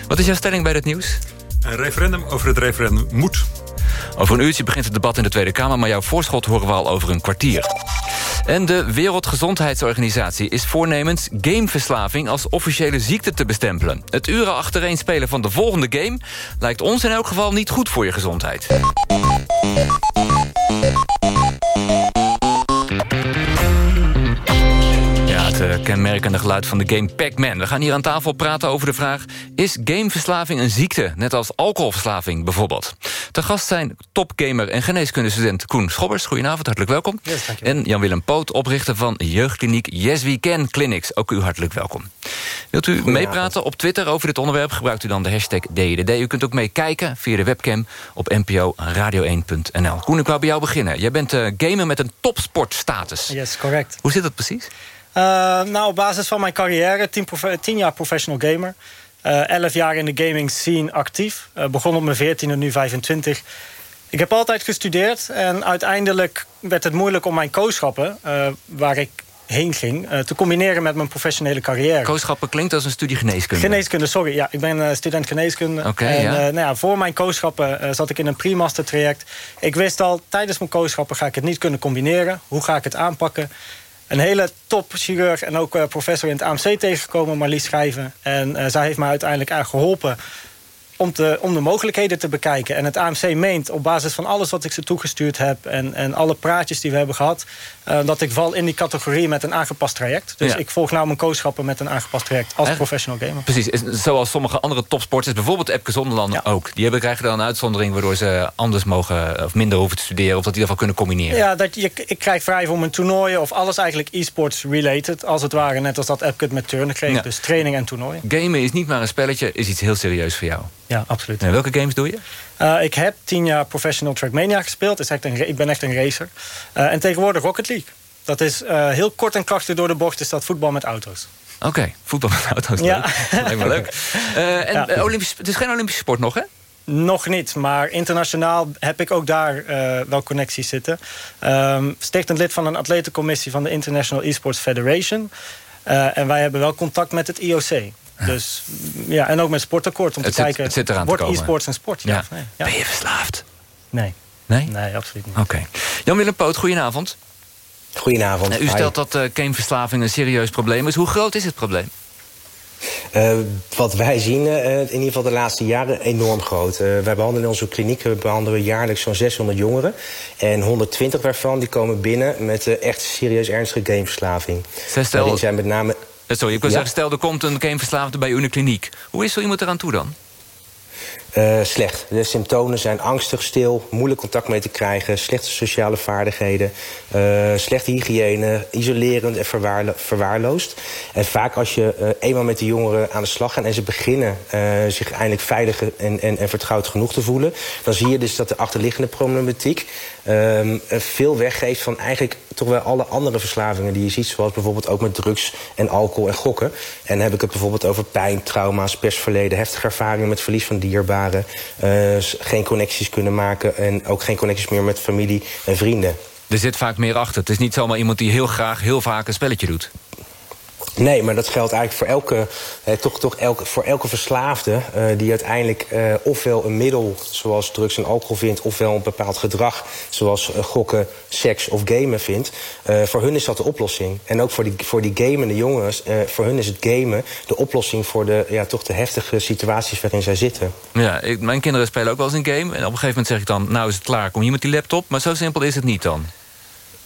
Wat is jouw stelling bij dit nieuws? Een referendum over het referendum moet. Over een uurtje begint het debat in de Tweede Kamer... maar jouw voorschot horen we al over een kwartier. En de Wereldgezondheidsorganisatie is voornemens gameverslaving als officiële ziekte te bestempelen. Het uren achtereen spelen van de volgende game lijkt ons in elk geval niet goed voor je gezondheid. Kenmerkende geluid van de game Pac-Man. We gaan hier aan tafel praten over de vraag... is gameverslaving een ziekte, net als alcoholverslaving bijvoorbeeld? Te gast zijn topgamer en geneeskundestudent Koen Schobbers. Goedenavond, hartelijk welkom. Yes, en Jan-Willem Poot, oprichter van jeugdkliniek Yes We Can Clinics. Ook u hartelijk welkom. Wilt u meepraten op Twitter over dit onderwerp? Gebruikt u dan de hashtag DDD. U kunt ook meekijken via de webcam op nporadio1.nl. Koen, ik wou bij jou beginnen. Jij bent uh, gamer met een topsportstatus. Yes, correct. Hoe zit dat precies? Uh, nou, op basis van mijn carrière, tien, tien jaar professional gamer. Uh, 11 jaar in de gaming scene actief. Uh, begon op mijn 14 en nu 25. Ik heb altijd gestudeerd en uiteindelijk werd het moeilijk om mijn kooschappen... Waar ik heen ging, te combineren met mijn professionele carrière. Kooschappen klinkt als een studie geneeskunde. Geneeskunde, sorry. Ja, ik ben student geneeskunde. Okay, en ja. nou ja, voor mijn kooschappen zat ik in een pre-master traject. Ik wist al, tijdens mijn kooschappen ga ik het niet kunnen combineren. Hoe ga ik het aanpakken? Een hele top chirurg en ook uh, professor in het AMC tegengekomen, Marlies Schrijven. En uh, zij heeft mij uiteindelijk erg geholpen om, te, om de mogelijkheden te bekijken. En het AMC meent op basis van alles wat ik ze toegestuurd heb... en, en alle praatjes die we hebben gehad... Uh, dat ik val in die categorie met een aangepast traject. Dus Ja. ik volg nou mijn kooschappen met een aangepast traject... als professional gamer. Precies, zoals sommige andere topsporters, bijvoorbeeld Epke Zonderland ook. Die hebben, krijgen dan een uitzondering waardoor ze anders mogen... of minder hoeven te studeren, of dat die daarvan kunnen combineren. Ja, dat je, ik krijg vrij voor mijn toernooien... of alles eigenlijk e-sports related, als het ware. Net als dat Epke met turnen kreeg. Ja. Dus training en toernooien. Gamen is niet maar een spelletje, is iets heel serieus voor jou. Ja, absoluut. En welke games doe je? Uh, ik heb tien jaar Professional Trackmania gespeeld. Is echt een, ik ben echt een racer. Uh, en tegenwoordig Rocket League. Dat is uh, heel kort en krachtig door de bocht. Is dat voetbal met auto's. Oké, voetbal met auto's. Ja. leuk. Lijkt me leuk. Eh, en Ja. eh, Olympisch, het is geen Olympische sport nog, hè? Nog niet, maar internationaal heb ik ook daar uh, wel connecties zitten. Um, stichtend lid van een atletencommissie van de International Esports Federation. Uh, en wij hebben wel contact met het IOC. Dus ja, en ook met Sportakkoord om Het te zit- kijken. het zit eraan te wordt e-sports een sport? Ja. Ja. of nee? Ja. Ben je verslaafd? Nee. Nee? Nee, absoluut niet. Oké. Jan-Willem Poot, goedenavond. Goedenavond. Eh, u Hi. stelt dat uh, gameverslaving een serieus probleem is. Hoe groot is het probleem? Uh, wat wij zien, uh, in ieder geval de laatste jaren, enorm groot. Uh, wij behandelen in onze kliniek we behandelen jaarlijks zo'n 600 jongeren. En 120 daarvan die komen binnen met uh, echt serieus ernstige gameverslaving. Stel- Daarin zijn met name... Eh, Sorry, ik wil Ja. zeggen, stel er komt een gameverslaafde bij u in de kliniek. Hoe is zo iemand eraan toe dan? Uh, slecht. De symptomen zijn angstig, stil, moeilijk contact mee te krijgen... slechte sociale vaardigheden, uh, slechte hygiëne... isolerend en verwaarlo verwaarloosd. En vaak als je uh, eenmaal met de jongeren aan de slag gaat... en ze beginnen zich eindelijk veilig en, en, en vertrouwd genoeg te voelen... dan zie je dus dat de achterliggende problematiek... Um, veel weggeeft van eigenlijk toch wel alle andere verslavingen die je ziet... zoals bijvoorbeeld ook met drugs en alcohol en gokken. En dan heb ik het bijvoorbeeld over pijn, trauma's, persverleden... heftige ervaringen met verlies van dierbaren... Uh, geen connecties kunnen maken en ook geen connecties meer met familie en vrienden. Er zit vaak meer achter. Het is niet zomaar iemand die heel graag heel vaak een spelletje doet. Nee, maar dat geldt eigenlijk voor elke, eh, toch, toch elke, voor elke verslaafde... Uh, die uiteindelijk uh, ofwel een middel zoals drugs en alcohol vindt... ofwel een bepaald gedrag zoals uh, gokken, seks of gamen vindt. voor hun is dat de oplossing. En ook voor die, voor die gamende jongens, voor hun is het gamen... de oplossing voor de, ja, toch de heftige situaties waarin zij zitten. Ja, ik, mijn kinderen spelen ook wel eens een game. En op een gegeven moment zeg ik dan, nou is het klaar, kom hier met die laptop. Maar zo simpel is het niet dan.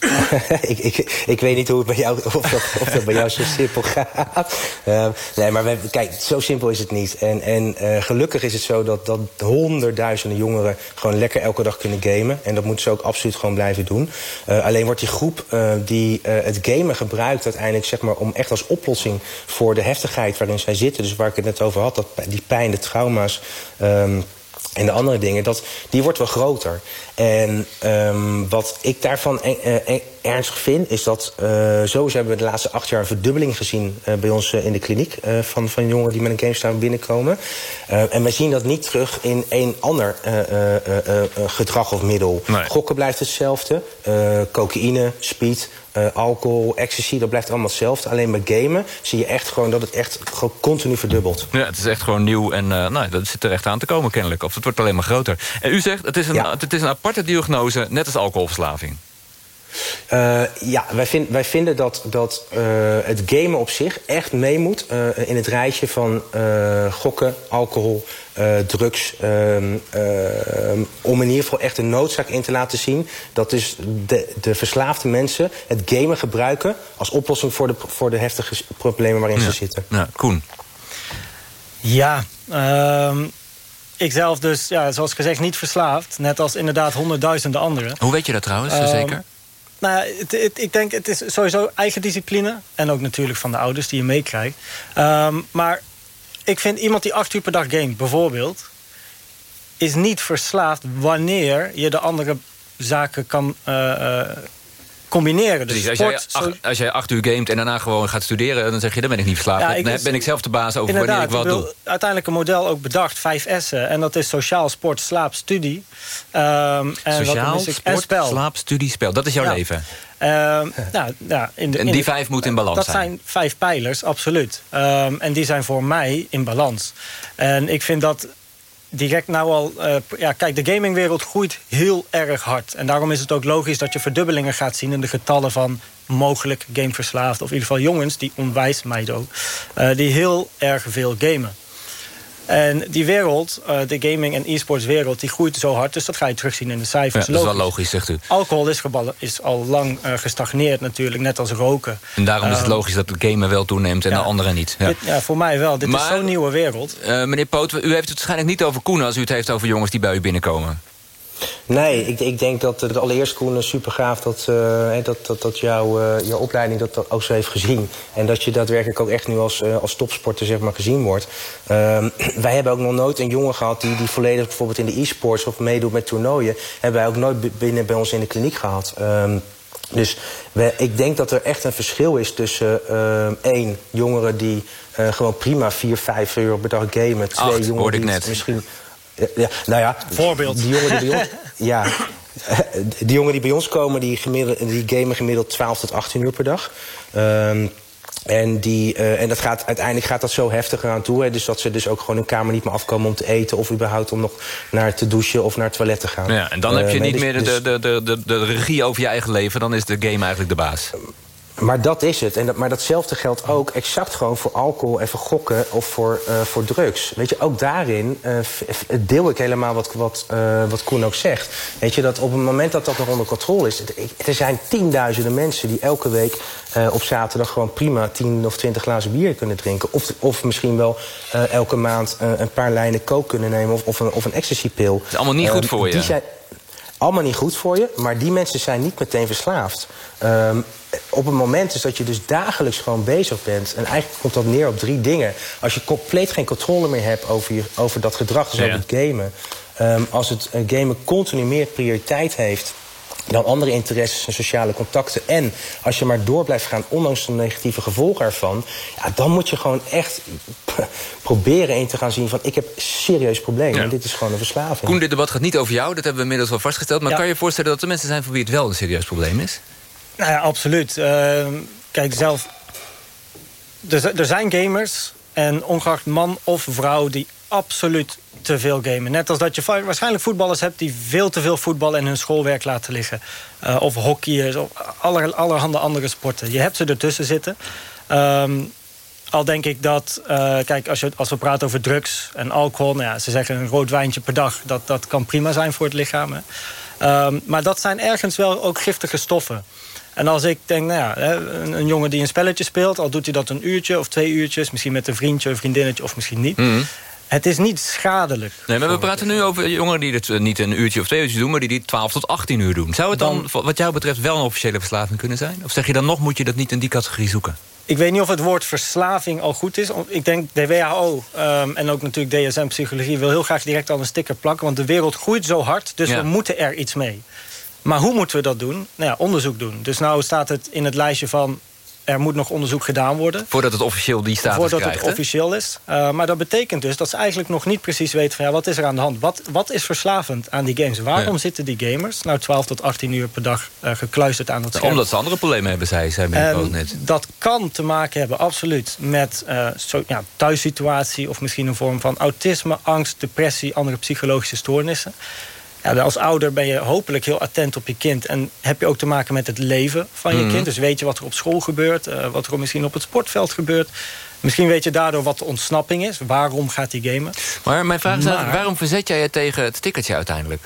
ik, ik, ik weet niet hoe het bij jou, of dat, of dat bij jou zo simpel gaat. Uh, nee, maar kijk, zo simpel is het niet. En, en uh, gelukkig is het zo dat, dat honderdduizenden jongeren... gewoon lekker elke dag kunnen gamen. En dat moeten ze ook absoluut gewoon blijven doen. Uh, alleen wordt die groep die het gamen gebruikt uiteindelijk... Zeg maar, om echt als oplossing voor de heftigheid waarin zij zitten... dus waar ik het net over had, dat, die pijn, de trauma's... Um, en de andere dingen, dat, die wordt wel groter. En um, wat ik daarvan e e ernstig vind, is dat uh, sowieso hebben we de laatste acht jaar een verdubbeling gezien uh, bij ons uh, in de kliniek van, van jongeren die met een GameStar binnenkomen. en wij zien dat niet terug in één ander gedrag of middel. Nee. Gokken blijft hetzelfde, cocaïne, speed, uh, alcohol, ecstasy, dat blijft allemaal hetzelfde. Alleen bij gamen zie je echt gewoon dat het echt gewoon continu verdubbelt. Ja, het is echt gewoon nieuw en uh, nou, dat zit er echt aan te komen kennelijk. Of het wordt alleen maar groter. En u zegt, het is een, ja. het is een aparte diagnose, net als alcoholverslaving. Uh, ja, wij, vind, wij vinden dat, dat uh, het gamen op zich echt mee moet uh, in het rijtje van gokken, alcohol, drugs. Ehm, om in ieder geval echt een noodzaak in te laten zien dat dus de, de verslaafde mensen het gamen gebruiken als oplossing voor de, voor de heftige problemen waarin ja. ze zitten. Ja, Koen. Ja, uh, ik zelf dus, ja, zoals gezegd, niet verslaafd. Net als inderdaad honderdduizenden anderen. Hoe weet je dat trouwens, zeker? Nou, het, ik denk, het is sowieso eigen discipline. En ook natuurlijk van de ouders die je meekrijgt. Um, maar ik vind iemand die acht uur per dag gamet, bijvoorbeeld... is niet verslaafd wanneer je de andere zaken kan uh, uh, combineren. Dus Precies, sport, als, jij acht, als jij acht uur gamet en daarna gewoon gaat studeren... dan zeg je, dan ben ik niet verslaafd. Ja, ik, dan ben ik zelf de baas over wanneer ik wat ik doe. Uiteindelijk een model ook bedacht, vijf S'en. En dat is sociaal, sport, slaap, studie. Um, en sociaal, wat sport, en spel. slaap, studie, spel. Dat is jouw ja. leven? Um, nou, ja, in de, en in die de, vijf moeten in balans dat zijn? Dat zijn vijf pijlers, absoluut. Um, en die zijn voor mij in balans. En ik vind dat direct nou al... Uh, ja, kijk, de gamingwereld groeit heel erg hard. En daarom is het ook logisch dat je verdubbelingen gaat zien... in de getallen van mogelijk gameverslaafd. Of in ieder geval jongens, die onwijs meiden ook... Uh, die heel erg veel gamen. En die wereld, uh, de gaming- en e-sports wereld, die groeit zo hard. Dus dat ga je terugzien in de cijfers. Ja, dat is wel logisch, zegt u. Alcohol is, is al lang uh, gestagneerd natuurlijk, net als roken. En daarom is het logisch dat het gamen wel toeneemt en ja, de andere niet. Ja. Dit, ja, voor mij wel. Dit maar, is zo'n nieuwe wereld. meneer Poot, u heeft het waarschijnlijk niet over Koen... als u het heeft over jongens die bij u binnenkomen. Nee, ik, ik denk dat het allereerst, Koen, super gaaf dat, uh, dat, dat, dat jouw, uh, jouw opleiding dat, dat ook zo heeft gezien. En dat je daadwerkelijk ook echt nu als, uh, als topsporter zeg maar, gezien wordt. wij hebben ook nog nooit een jongen gehad die, die volledig bijvoorbeeld in de e-sports of meedoet met toernooien. Hebben wij ook nooit binnen bij ons in de kliniek gehad. Um, dus we, ik denk dat er echt een verschil is tussen uh, één, jongeren die uh, gewoon prima 4, 5 euro per dag gamen. Twee, Acht, jongeren ik die net. misschien. Ja, nou ja, Voorbeeld. Die jongen die bij ons, ja, die jongen die bij ons komen, die, die gamen gemiddeld 12 tot 18 uur per dag. Um, en, die, uh, en dat gaat, uiteindelijk gaat dat zo heftig eraan toe. Hè, dus dat ze dus ook gewoon hun kamer niet meer afkomen om te eten... of überhaupt om nog naar te douchen of naar het toilet te gaan. Ja, en dan uh, heb je niet dus, meer de, de, de, de, de regie over je eigen leven. Dan is de game eigenlijk de baas. Maar dat is het. En dat, maar datzelfde geldt ook exact gewoon voor alcohol en voor gokken of voor, uh, voor drugs. Weet je, ook daarin uh, deel ik helemaal wat, wat, uh, wat Koen ook zegt. Weet je, dat op het moment dat dat nog onder controle is... er zijn tienduizenden mensen die elke week op zaterdag... gewoon prima 10 of 20 glazen bier kunnen drinken. Of, of misschien wel elke maand een paar lijnen kook kunnen nemen... of, of een, of een ecstasy-pil. Dat is allemaal niet goed voor je. Die zijn, allemaal niet goed voor je, maar die mensen zijn niet meteen verslaafd. Um, op het moment is dat je dus dagelijks gewoon bezig bent... en eigenlijk komt dat neer op drie dingen. Als je compleet geen controle meer hebt over, je, over dat gedrag, dus ja. over het gamen... Um, als het uh, gamen continu meer prioriteit heeft dan andere interesses en sociale contacten. En als je maar door blijft gaan, ondanks de negatieve gevolgen ervan... Ja, dan moet je gewoon echt proberen in te gaan zien van... ik heb serieus problemen ja. en dit is gewoon een verslaving. Koen, dit debat gaat niet over jou, dat hebben we inmiddels wel vastgesteld. Maar ja. kan je je voorstellen dat er mensen zijn voor wie het wel een serieus probleem is? Nou ja, absoluut. Uh, kijk, zelf... Er, er zijn gamers en ongeacht man of vrouw... die absoluut te veel gamen. Net als dat je waarschijnlijk voetballers hebt... die veel te veel voetbal in hun schoolwerk laten liggen. Uh, of hockeyers, of aller, allerhande andere sporten. Je hebt ze ertussen zitten. Um, al denk ik dat... Uh, kijk, als, je, als we praten over drugs en alcohol... Nou ja, ze zeggen een rood wijntje per dag... dat, dat kan prima zijn voor het lichaam. Um, maar dat zijn ergens wel ook giftige stoffen. En als ik denk, nou ja, een, een, jongen die een spelletje speelt... al doet hij dat een uurtje of twee uurtjes... misschien met een vriendje, een vriendinnetje of misschien niet... Mhm. Het is niet schadelijk. Nee, maar we praten nu over jongeren die het eh, niet een uurtje of twee uurtjes doen... maar die die 12 tot 18 uur doen. Zou het dan, wat jou betreft wel een officiële verslaving kunnen zijn? Of zeg je dan nog, moet je dat niet in die categorie zoeken? Ik weet niet of het woord verslaving al goed is. Ik denk de WHO um, en ook natuurlijk DSM-psychologie... wil heel graag direct al een sticker plakken. Want de wereld groeit zo hard, dus we moeten er iets mee. Maar hoe moeten we dat doen? Nou ja, onderzoek doen. Dus nou staat het in het lijstje van er moet nog onderzoek gedaan worden. Voordat het officieel die status Voordat krijgt, het officieel is. Uh, maar dat betekent dus dat ze eigenlijk nog niet precies weten... van ja, wat is er aan de hand? Wat, wat is verslavend aan die games? Waarom zitten die gamers nou 12 tot 18 uur per dag uh, gekluisterd aan het scherm? Omdat ze andere problemen hebben, zei, zei ook net. Dat kan te maken hebben, absoluut, met uh, zo, ja, thuissituatie... of misschien een vorm van autisme, angst, depressie... andere psychologische stoornissen. Ja, als ouder ben je hopelijk heel attent op je kind. En heb je ook te maken met het leven van je mhm. kind. Dus weet je wat er op school gebeurt. Uh, wat er misschien op het sportveld gebeurt. Misschien weet je daardoor wat de ontsnapping is. Waarom gaat hij gamen? Maar mijn vraag is waarom verzet jij je tegen het stickertje uiteindelijk?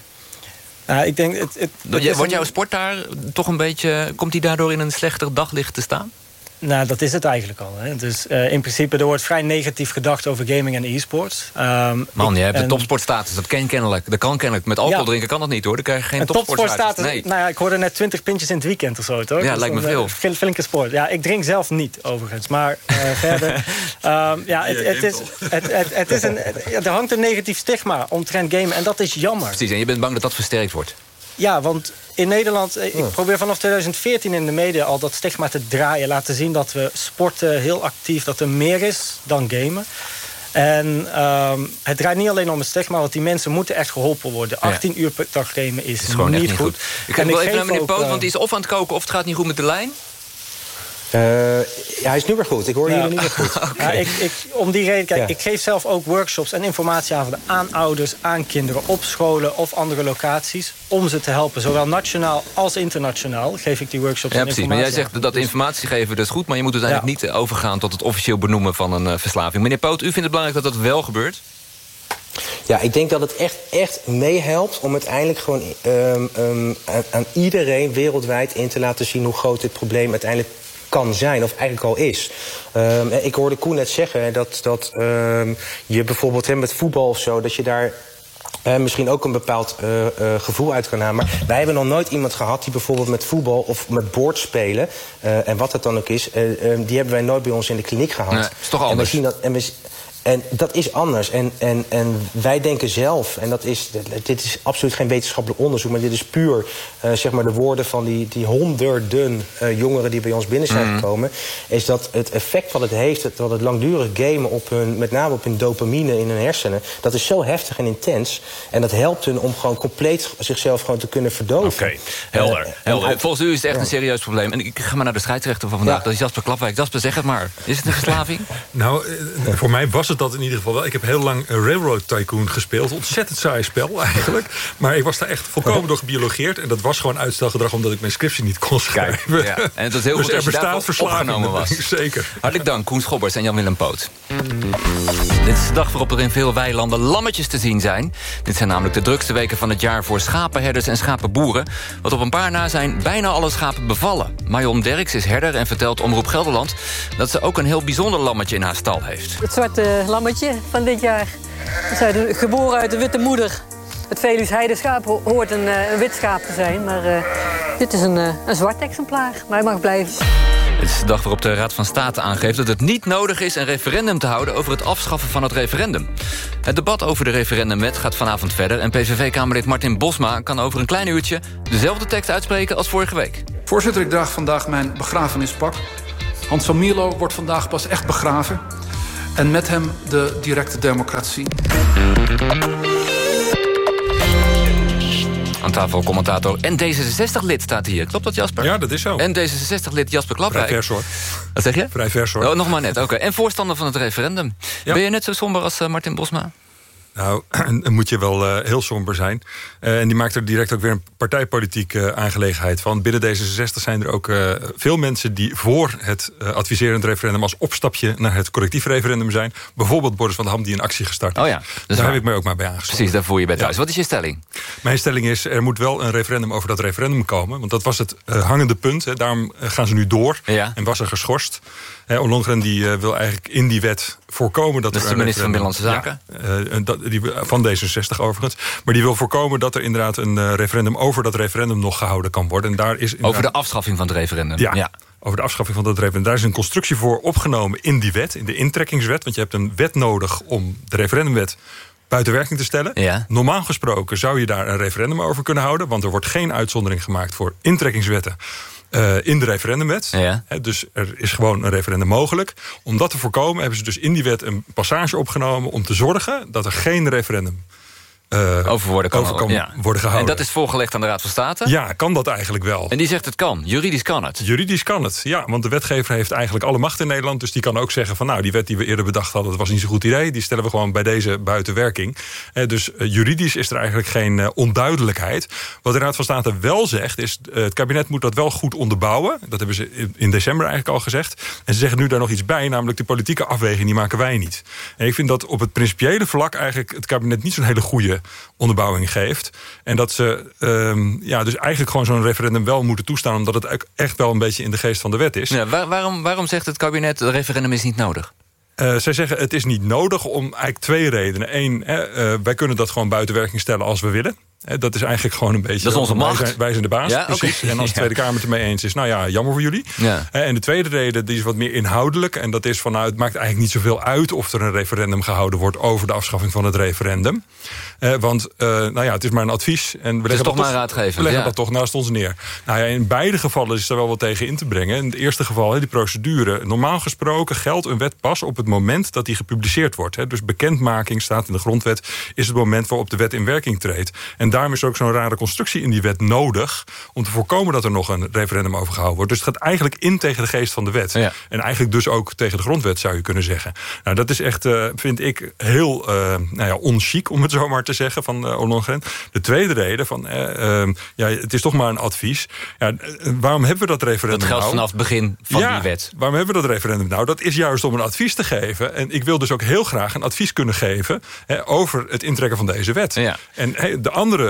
Nou, ik denk, het, het, Wordt jouw sport daar toch een beetje... Komt hij daardoor in een slechter daglicht te staan? Nou, dat is het eigenlijk al. Hè. Dus uh, in principe, er wordt vrij negatief gedacht over gaming en e-sports. Um, Man, je hebt de topsportstatus. Dat ken kennelijk. Dat kan kennelijk. Met alcohol drinken kan dat niet, hoor. Dan krijg je geen topsportstatus. Nee. Nou ja, ik hoorde net 20 pintjes in het weekend of zo, toch? Ja, lijkt me veel. Veel flinke sport. Ja, ik drink zelf niet, overigens. Maar uh, verder... Um, ja, het, het, is, het, het, het is een, er hangt een negatief stigma omtrent gamen. En dat is jammer. Precies, en je bent bang dat dat versterkt wordt. Ja, want in Nederland, eh, ik probeer vanaf 2014 in de media al dat stigma te draaien. Laten zien dat we sporten heel actief, dat er meer is dan gamen. En um, het draait niet alleen om het stigma, want die mensen moeten echt geholpen worden. 18 uur per dag gamen is, is gewoon niet, niet goed. Ik ga wel even naar meneer Poot, want die is of aan het koken of het gaat niet goed met de lijn. Uh, ja, hij is nu weer goed. Ik hoor jullie nu weer goed. ja, ik, ik, om die reden, kijk, ik geef zelf ook workshops en informatieavonden aan ouders, aan kinderen op scholen of andere locaties. Om ze te helpen, zowel nationaal als internationaal geef ik die workshops. Ja, precies. Maar jij zegt dat informatie geven dat is goed, maar je moet dus eigenlijk niet overgaan tot het officieel benoemen van een uh, verslaving. Meneer Poot, u vindt het belangrijk dat dat wel gebeurt? Ja, ik denk dat het echt, echt meehelpt om uiteindelijk gewoon um, um, aan iedereen wereldwijd in te laten zien hoe groot dit probleem uiteindelijk kan zijn, of eigenlijk al is. Um, ik hoorde Koen net zeggen dat, dat um, je bijvoorbeeld met voetbal of zo... dat je daar misschien ook een bepaald uh, uh, gevoel uit kan halen. Maar wij hebben nog nooit iemand gehad die bijvoorbeeld met voetbal of met bordspelen... en wat het dan ook is, ehm, die hebben wij nooit bij ons in de kliniek gehad. Nee, is toch anders. En we zien dat, en we, en dat is anders. En, en, en wij denken zelf, en dat is, dit is absoluut geen wetenschappelijk onderzoek... maar dit is puur uh, zeg maar de woorden van die, die honderden uh, jongeren... die bij ons binnen zijn mm. gekomen... is dat het effect wat het heeft, dat het langdurig gamen... Op hun, met name op hun dopamine in hun hersenen... dat is zo heftig en intens. En dat helpt hun om gewoon compleet zichzelf gewoon te kunnen verdoven. Oké, okay. helder. Uh, helder. Volgens u is het echt ja. een serieus probleem. En ik ga maar naar de scheidsrechter van vandaag. Ja. Dat is Jasper Klapwijk. Jasper, zeg het maar. Is het een verslaving? nou, voor mij was het dat in ieder geval wel. Ik heb heel lang Railroad Tycoon gespeeld. Ontzettend saai spel eigenlijk. Maar ik was daar echt volkomen door gebiologeerd. En dat was gewoon uitstelgedrag omdat ik mijn scriptie niet kon schrijven. ja. En het was heel dus goed er bestaat verslaving was. Zeker. Hartelijk dank, Koen Schobbers en Jan-Willem Poot. Dit is de dag waarop er in veel weilanden lammetjes te zien zijn. Dit zijn namelijk de drukste weken van het jaar voor schapenherders en schapenboeren. Wat op een paar na zijn bijna alle schapen bevallen. Marion Derks is herder en vertelt Omroep Gelderland... dat ze ook een heel bijzonder lammetje in haar stal heeft. Het zwarte lammetje van dit jaar. Geboren uit de witte moeder. Het Velus heideschaap hoort een, eh, een, wit schaap te zijn. Maar uh, dit is een, een zwart exemplaar. Maar hij mag blijven. Het is de dag waarop de Raad van State aangeeft dat het niet nodig is... een referendum te houden over het afschaffen van het referendum. Het debat over de referendumwet gaat vanavond verder... en PVV-kamerlid Martin Bosma kan over een klein uurtje... dezelfde tekst uitspreken als vorige week. Voorzitter, ik draag vandaag mijn begrafenispak. Hans van Mierlo wordt vandaag pas echt begraven. En met hem de directe democratie. Aan tafel commentator en D66-lid staat hier. Klopt dat, Jasper? Ja, dat is zo. En D66-lid Jasper Klapwijk. Vrij vers, hoor. Wat zeg je? Vrij vers, hoor. Oh, nog maar net, oké. En voorstander van het referendum. Ben je net zo somber als uh, Martin Bosma? Nou, dan moet je wel uh, heel somber zijn. Uh, en die maakt er direct ook weer een partijpolitieke uh, aangelegenheid van. Binnen D66 zijn er ook veel mensen die voor het adviserend referendum... als opstapje naar het collectief referendum zijn. Bijvoorbeeld Boris van der Ham die een actie gestart Oh ja, daar heb ik me ook maar bij aangesloten. Precies, daar voel je bij thuis. Ja. Wat is je stelling? Mijn stelling is, er moet wel een referendum over dat referendum komen. Want dat was het hangende punt. Hè. Daarom gaan ze nu door ja. en was er geschorst. Ollongren die, wil eigenlijk in die wet voorkomen... dat, er de minister van Binnenlandse Zaken? Ja, dat, die, van D66 overigens. Maar die wil voorkomen dat er inderdaad een uh, referendum... over dat referendum nog gehouden kan worden. En daar is over de afschaffing van het referendum? Ja, ja, over de afschaffing van dat referendum. Daar is een constructie voor opgenomen in die wet, in de intrekkingswet. Want je hebt een wet nodig om de referendumwet buiten werking te stellen. Ja. Normaal gesproken zou je daar een referendum over kunnen houden... want er wordt geen uitzondering gemaakt voor intrekkingswetten... Uh, in de referendumwet. Ja. He, dus er is gewoon een referendum mogelijk. Om dat te voorkomen hebben ze dus in die wet een passage opgenomen... om te zorgen dat er geen referendum uh, over worden kan, over kan ja. worden gehouden. En dat is voorgelegd aan de Raad van State? Ja, kan dat eigenlijk wel. En die zegt het kan, juridisch kan het? Juridisch kan het, ja. Want de wetgever heeft eigenlijk alle macht in Nederland. Dus die kan ook zeggen van nou, die wet die we eerder bedacht hadden... dat was niet zo'n goed idee, die stellen we gewoon bij deze buiten werking. Eh, dus uh, juridisch is er eigenlijk geen uh, onduidelijkheid. Wat de Raad van State wel zegt, is het kabinet moet dat wel goed onderbouwen. Dat hebben ze in, in, december eigenlijk al gezegd. En ze zeggen nu daar nog iets bij, namelijk de politieke afweging... die maken wij niet. En ik vind dat op het principiële vlak eigenlijk het kabinet niet zo'n hele goede onderbouwing geeft. En dat ze um, ja, dus eigenlijk gewoon zo'n referendum wel moeten toestaan... omdat het echt wel een beetje in de geest van de wet is. Ja, waar, waarom, waarom zegt het kabinet het referendum is niet nodig? Uh, zij zeggen het is niet nodig om eigenlijk twee redenen. Eén, hè, uh, wij kunnen dat gewoon buiten werking stellen als we willen. Dat is eigenlijk gewoon een beetje... Dat is onze macht. Wij zijn, wij zijn de baas, ja, precies. Okay. En als de Tweede Kamer het ermee eens is... nou ja, jammer voor jullie. Ja. En de tweede reden die is wat meer inhoudelijk. En dat is van, nou, het maakt eigenlijk niet zoveel uit... of er een referendum gehouden wordt over de afschaffing van het referendum. Eh, want, nou ja, het is maar een advies. En we leggen, toch dat, maar raadgeven, we leggen ja. dat toch naast ons neer. Nou ja, in beide gevallen is er wel wat tegen in te brengen. In het eerste geval, die procedure. Normaal gesproken geldt een wet pas op het moment dat die gepubliceerd wordt. Dus bekendmaking staat in de grondwet... is het moment waarop de wet in werking treedt. En daarom is ook zo'n rare constructie in die wet nodig... om te voorkomen dat er nog een referendum over gehouden wordt. Dus het gaat eigenlijk in tegen de geest van de wet. Ja. En eigenlijk dus ook tegen de grondwet, zou je kunnen zeggen. Nou, dat is echt, uh, vind ik, heel uh, nou ja, onchic, om het zo maar te zeggen, van uh, Ollongren. De tweede reden, van, ja, het is toch maar een advies. Ja, waarom hebben we dat referendum Dat geldt nou? vanaf het begin van ja, die wet. waarom hebben we dat referendum nou? Dat is juist om een advies te geven. En ik wil dus ook heel graag een advies kunnen geven... Hè, over het intrekken van deze wet. Ja. En de andere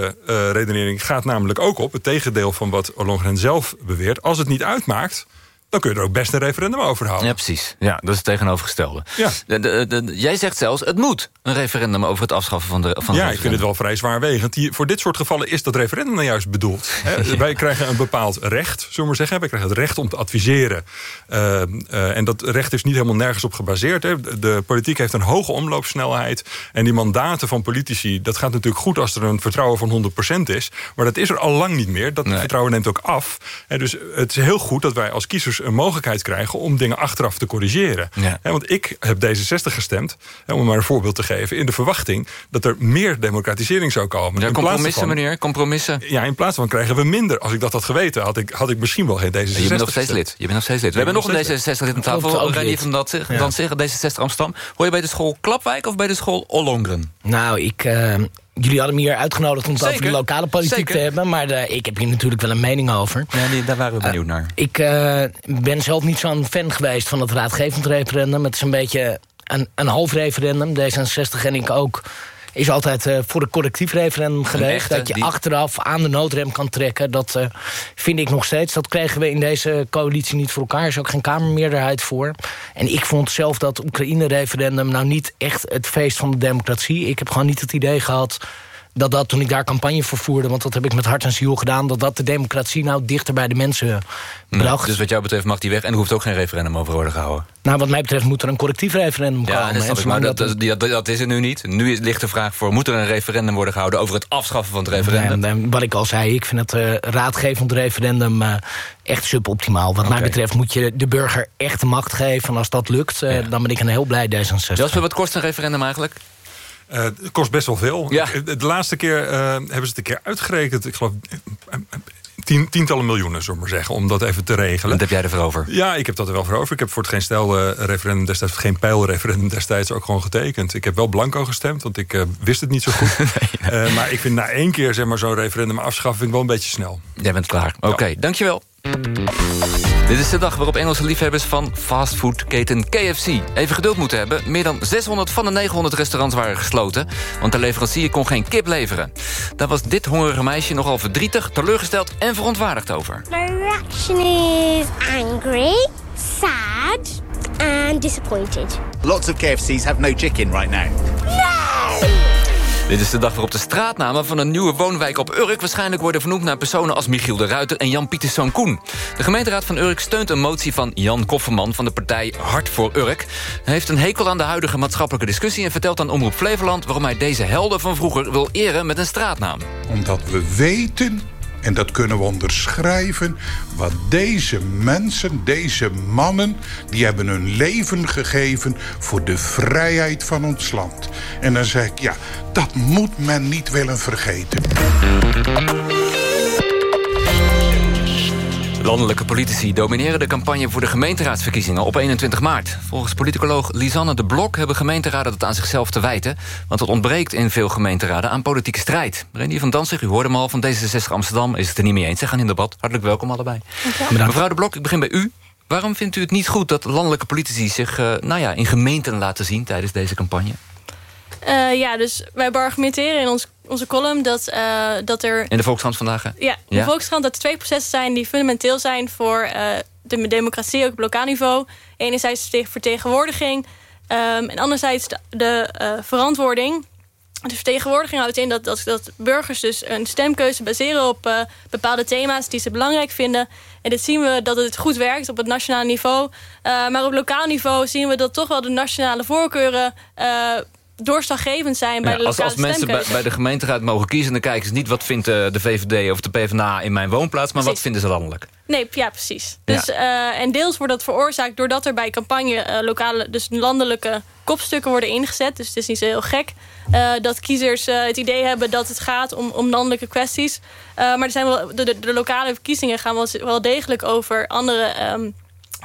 redenering gaat namelijk ook op... het tegendeel van wat Ollongren zelf beweert. Als het niet uitmaakt, dan kun je er ook best een referendum over houden. Ja, precies. Ja, dat is het tegenovergestelde. Ja. De, de, de, jij zegt zelfs, het moet een referendum over het afschaffen van de van Ja, ik vind het wel vrij zwaarwegend. Die, voor dit soort gevallen is dat referendum nou juist bedoeld. He, wij krijgen een bepaald recht, zullen we maar zeggen. Wij krijgen het recht om te adviseren. Uh, uh, en dat recht is niet helemaal nergens op gebaseerd. Hè. De politiek heeft een hoge omloopsnelheid. En die mandaten van politici, dat gaat natuurlijk goed... als er een vertrouwen van 100% is. Maar dat is er al lang niet meer. Dat Nee. vertrouwen neemt ook af. En dus het is heel goed dat wij als kiezers een mogelijkheid krijgen... om dingen achteraf te corrigeren. Ja. Want ik heb D66 gestemd, hè, om maar een voorbeeld te geven... in de verwachting dat er meer democratisering zou komen. Ja, In compromissen, van- meneer, compromissen. Ja, in plaats van krijgen we minder. Als ik dat had geweten, had ik, had ik misschien wel geen D66 Je bent nog steeds gestemd. lid. Je bent nog steeds lid. We hebben nog een nog steeds D66-lid aan tafel. Lid. van dat, dan zeggen D66 Amsterdam. Hoor je bij de school Klapwijk of bij de school Ollongren? Nou, ik, eh, jullie hadden me hier uitgenodigd om het Zeker. over de lokale politiek Zeker. te hebben. Maar eh, ik heb hier natuurlijk wel een mening over. Ja, die, daar waren we benieuwd naar. Ik eh, ben zelf niet zo'n fan geweest van het raadgevend referendum. Het is een beetje een, een half referendum. D66 en ik ook is altijd eh, voor een collectief referendum geweest. dat je die- achteraf aan de noodrem kan trekken. Dat eh, vind ik nog steeds. Dat kregen we in deze coalitie niet voor elkaar. Er is ook geen Kamermeerderheid voor. En ik vond zelf dat Oekraïne-referendum... nou niet echt het feest van de democratie. Ik heb gewoon niet het idee gehad dat dat toen ik daar campagne voor voerde... want dat heb ik met hart en ziel gedaan... dat dat de democratie nou dichter bij de mensen bracht. Dus wat jou betreft mag die weg en er hoeft ook geen referendum over worden gehouden. Nou, wat mij betreft moet er een collectief referendum Ja, komen. dat ik, maar dat, dat, dat, dat is er nu niet. Nu is- ligt de vraag voor, moet er een referendum worden gehouden... over het afschaffen van het referendum? Nee, nee, wat ik al zei, ik vind het eh, raadgevend referendum eh, echt suboptimaal. Wat mij betreft moet je de burger echt de macht geven. En als dat lukt, eh, dan ben ik een heel blij D66. Jasper, wat kost een referendum eigenlijk? Eh, het kost best wel veel. Ja. Ik- De laatste keer eh, hebben ze het een keer uitgerekend. Ik geloof eh, tien, tientallen miljoenen, zullen we maar zeggen, om dat even te regelen. Wat heb jij ervoor over? Ja, ik heb dat er wel voor over. Ik heb voor het Geen Stijl eh, referendum destijds, geen pijlreferendum destijds ook gewoon getekend. Ik heb wel blanco gestemd, want ik uh, wist het niet zo goed. nee, uh, maar ik vind na één keer zeg maar, zo'n referendum afschaffen, vind ik wel een beetje snel. Jij bent klaar. Oké, okay, ja. dankjewel. Dit is de dag waarop Engelse liefhebbers van fastfoodketen KFC even geduld moeten hebben. Meer dan 600 van de 900 restaurants waren gesloten, want de leverancier kon geen kip leveren. Daar was dit hongerige meisje nogal verdrietig, teleurgesteld en verontwaardigd over. My reaction is angry, sad and disappointed. Lots of KFC's have no chicken right now. No! Dit is de dag waarop de straatnamen van een nieuwe woonwijk op Urk... waarschijnlijk worden vernoemd naar personen als Michiel de Ruiter en Jan Pieterszoon Koen. De gemeenteraad van Urk steunt een motie van Jan Kofferman... van de partij Hart voor Urk. Hij heeft een hekel aan de huidige maatschappelijke discussie... en vertelt aan Omroep Flevoland waarom hij deze helden van vroeger wil eren met een straatnaam. Omdat we weten en dat kunnen we onderschrijven. Wat deze mensen, deze mannen, die hebben hun leven gegeven voor de vrijheid van ons land. En dan zeg ik, ja, dat moet men niet willen vergeten. Landelijke politici domineren de campagne voor de gemeenteraadsverkiezingen op 21 maart. Volgens politicoloog Lisanne de Blok hebben gemeenteraden dat aan zichzelf te wijten. Want het ontbreekt in veel gemeenteraden aan politieke strijd. Renier van Danzig, u hoorde hem al van D66 Amsterdam, is het er niet mee eens. Ze gaan in debat. Hartelijk welkom allebei. Mevrouw de Blok, ik begin bij u. Waarom vindt u het niet goed dat landelijke politici zich uh, nou ja, in gemeenten laten zien tijdens deze campagne? Uh, ja, dus wij argumenteren in ons, onze column dat, uh, dat er... In de Volkskrant vandaag, hè? Ja, in ja? de Volkskrant dat er twee processen zijn... die fundamenteel zijn voor uh, de democratie, ook op lokaal niveau. Enerzijds de vertegenwoordiging... Um, en anderzijds de, de verantwoording. De vertegenwoordiging houdt in dat, dat, dat burgers dus een stemkeuze baseren op bepaalde thema's die ze belangrijk vinden. En dit zien we dat het goed werkt op het nationale niveau. maar op lokaal niveau zien we dat toch wel de nationale voorkeuren doorslaggevend zijn bij ja, de als, lokale als mensen bij, bij, de gemeenteraad mogen kiezen... dan kijken ze niet wat vindt de VVD of de PvdA in mijn woonplaats... maar precies. wat vinden ze landelijk. Nee, ja, precies. Dus, uh, en deels wordt dat veroorzaakt doordat er bij campagne uh, lokale, dus landelijke kopstukken worden ingezet. Dus het is niet zo heel gek uh, dat kiezers het idee hebben dat het gaat om, om landelijke kwesties. maar er zijn wel, de, de, de, lokale verkiezingen gaan wel, wel degelijk over andere... Um,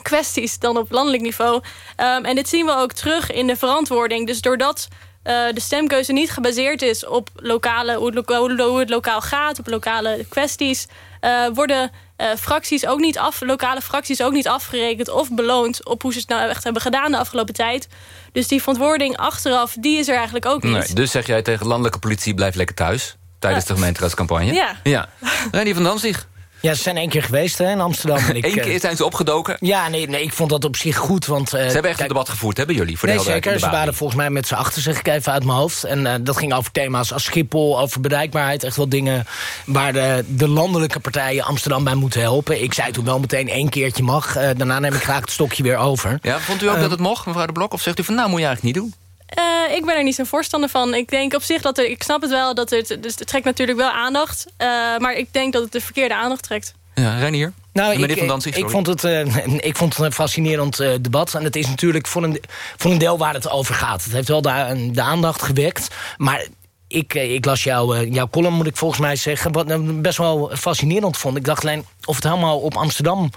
kwesties dan op landelijk niveau. Um, en dit zien we ook terug in de verantwoording. Dus doordat de stemkeuze niet gebaseerd is op lokale, hoe, het, hoe het lokaal gaat, op lokale kwesties, uh, worden uh, fracties ook niet af, lokale fracties ook niet afgerekend of beloond op hoe ze het nou echt hebben gedaan de afgelopen tijd. Dus die verantwoording achteraf, die is er eigenlijk ook niet. Nee, dus zeg jij tegen landelijke politie, blijf lekker thuis tijdens de gemeenteraadscampagne? Ja. ja. René van Danzig. Ja, ze zijn één keer geweest hè, in Amsterdam. Eén keer zijn ze opgedoken? Ja, nee, nee, ik vond dat op zich goed. Want, uh, ze hebben echt kijk, een debat gevoerd, hebben jullie? Voor nee, de zeker. Ze waren volgens mij met z'n achter, zeg ik even uit mijn hoofd. En uh, dat ging over thema's als Schiphol, over bereikbaarheid. Echt wel dingen waar de, de landelijke partijen Amsterdam bij moeten helpen. Ik zei toen wel meteen één keertje mag. Uh, daarna neem ik graag het stokje weer over. Ja, vond u ook dat het mocht, mevrouw de Blok? Of zegt u van, nou, moet je eigenlijk niet doen? Uh, ik ben er niet zo'n voorstander van. Ik denk op zich dat er, ik snap het wel, dat het, dus het trekt natuurlijk wel aandacht. Uh, maar ik denk dat het de verkeerde aandacht trekt. Ja, Reinier? Nou, ik, van Danzig, ik, vond het, uh, ik vond het een fascinerend uh, debat. En het is natuurlijk voor een, voor een deel waar het over gaat. Het heeft wel de, de aandacht gewekt. Maar ik, ik las jou, jouw column, moet ik volgens mij zeggen... wat ik best wel fascinerend vond. Ik dacht alleen, of het helemaal op Amsterdam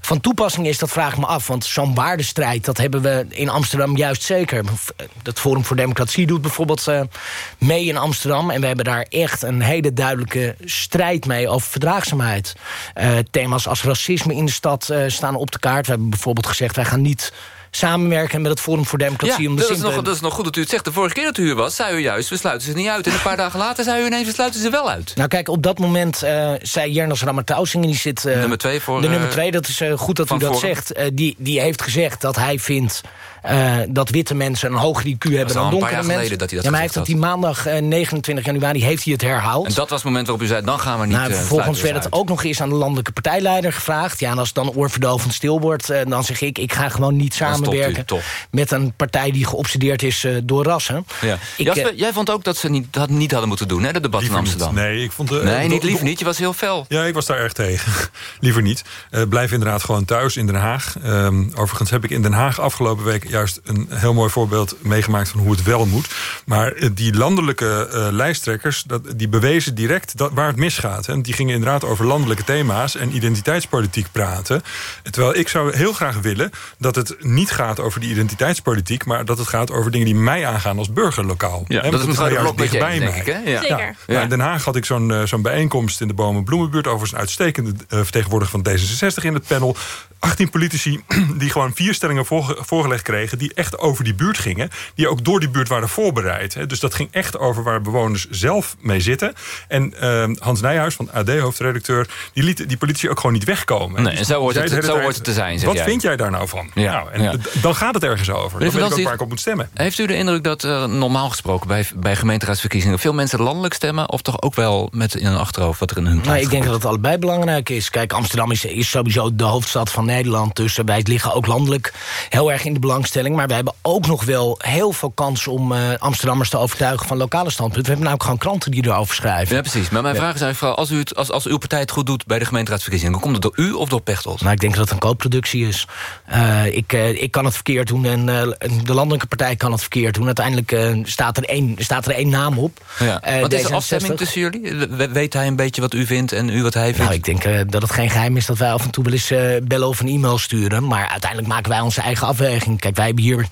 van toepassing is... dat vraag ik me af, want zo'n waardestrijd... dat hebben we in Amsterdam juist zeker. Het Forum voor Democratie doet bijvoorbeeld mee in Amsterdam... en we hebben daar echt een hele duidelijke strijd mee... over verdraagzaamheid. Thema's als racisme in de stad staan op de kaart. We hebben bijvoorbeeld gezegd, wij gaan niet samenwerken met het Forum voor Democratie. Ja, om de dat, is nog, dat is nog goed dat u het zegt. De vorige keer dat u hier was, zei u juist... we sluiten ze niet uit. En een paar dagen later zei u ineens... we sluiten ze wel uit. Nou kijk, op dat moment uh, zei Jernas Ramatausing... die zit... Uh, nummer twee voor... De nummer twee, dat is uh, goed dat u dat Forum. zegt. die, die heeft gezegd dat hij vindt... Uh, dat witte mensen een hoger IQ hebben dan donkere mensen. Dat hij dat ja, maar hij heeft dat die maandag uh, 29 januari heeft hij het herhaald. En dat was het moment waarop u zei, dan gaan we niet nou, uh, Vervolgens werd uit. het ook nog eens aan de landelijke partijleider gevraagd. Ja, en als het dan oorverdovend stil wordt, uh, dan zeg ik... ik ga gewoon niet samenwerken met een partij die geobsedeerd is uh, door rassen. Ja. Ik, Jasper, jij vond ook dat ze niet, dat niet hadden moeten doen, hè, de debat in Amsterdam. Niet. Nee, ik vond... Uh, nee, niet liever niet. Je was heel fel. Ja, ik was daar erg tegen. liever niet. Uh, blijf inderdaad gewoon thuis in Den Haag. Um, overigens heb ik in Den Haag afgelopen week juist een heel mooi voorbeeld meegemaakt... van hoe het wel moet. Maar eh, die landelijke uh, lijsttrekkers, dat, die bewezen direct dat, waar het misgaat. Hè. Die gingen inderdaad over landelijke thema's en identiteitspolitiek praten. Terwijl ik zou heel graag willen dat het niet gaat over die identiteitspolitiek... maar dat het gaat over dingen die mij aangaan als burger lokaal. Ja, dat, is mevrouw de Blok dichtbij mij. Ik, hè? Ja. Zeker. Ja. in Den Haag had ik zo'n uh, zo'n bijeenkomst in de Bomen Bloemenbuurt... over een uitstekende uh, vertegenwoordiger van D66 in het panel. 18 politici die gewoon vier stellingen voorge voorgelegd kregen... die echt over die buurt gingen. Die ook door die buurt waren voorbereid. Hè. Dus dat ging echt over waar bewoners zelf mee zitten. En uh, Hans Nijhuis van AD, hoofdredacteur... die liet die politici ook gewoon niet wegkomen. Nee, en zo hoort het, zo hoort het te zijn, Wat jij. vind jij daar nou van? Ja. Nou, en ja. dan gaat het ergens over. Dan weet ik ook waar ik op moet stemmen. Heeft u de indruk dat uh, normaal gesproken... bij, bij gemeenteraadsverkiezingen veel mensen landelijk stemmen... of toch ook wel met in hun achterhoofd wat er in hun plaats nou, Ik denk dat het allebei belangrijk is. Kijk, Amsterdam is, is sowieso de hoofdstad van Nederland... dus wij liggen ook landelijk heel erg in de belangstelling. Maar we hebben ook nog wel heel veel kans om uh, Amsterdammers te overtuigen van lokale standpunten. We hebben ook gewoon kranten die erover schrijven. Ja, precies. Maar mijn ja. vraag is eigenlijk vooral, als, u het, als, als uw partij het goed doet bij de gemeenteraadsverkiezingen, komt het door u of door Pechtold? Nou, ik denk dat het een koopproductie is. Uh, ik, uh, ik kan het verkeerd doen en de landelijke partij kan het verkeerd doen. Uiteindelijk staat, er één, staat er één naam op. Ja. wat is de afstemming tussen jullie? Weet hij een beetje wat u vindt en u wat hij vindt? Nou, ik denk dat het geen geheim is dat wij af en toe wel eens bellen of een e-mail sturen. Maar uiteindelijk maken wij onze eigen afweging. Kijk, wij hebben hier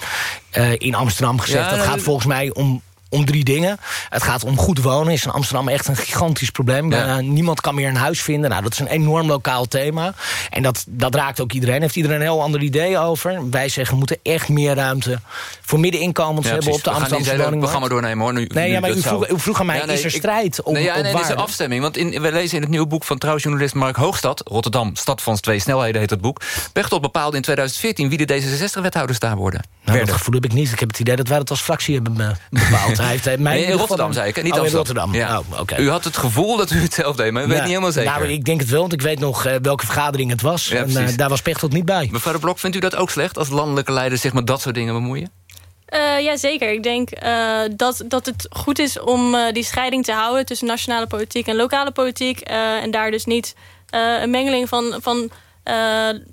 uh, in Amsterdam gezegd... Ja, dat gaat volgens mij om om drie dingen. Het gaat om goed wonen. Is in Amsterdam echt een gigantisch probleem. Ja. Niemand kan meer een huis vinden. Nou, dat is een enorm lokaal thema. En dat, dat raakt ook iedereen. Heeft iedereen een heel ander idee over. Wij zeggen, we moeten echt meer ruimte voor middeninkomens ja, hebben op de Amsterdamse woningmarkt. Het programma doornemen hoor. Nu, nee, nu ja, maar u vroeg, u vroeg, aan mij, ja, nee, is er strijd op, nee, ja, is afstemming. Want in, we lezen in het nieuwe boek van trouwjournalist Mark Hoogstad... Rotterdam, stad van twee snelheden heet het boek. Pechtold bepaalde in 2014 wie de D66-wethouders daar worden. Nou, dat gevoel heb ik niet. Ik heb het idee dat wij dat als fractie hebben bepaald. Hij heeft mij nee, in Rotterdam, zei ik. Niet oh, Amsterdam. Rotterdam. Ja. Oh, okay. U had het gevoel dat u het zelf deed, maar u nou, weet niet helemaal zeker. Nou, ik denk het wel, want ik weet nog uh, welke vergadering het was. Ja, en uh, daar was Pechtold niet bij. Mevrouw de Blok, vindt u dat ook slecht... als landelijke leiders zich met dat soort dingen bemoeien? Uh, ja, zeker. Ik denk uh, dat, dat het goed is om uh, die scheiding te houden... tussen nationale politiek en lokale politiek. en daar dus niet een mengeling van... van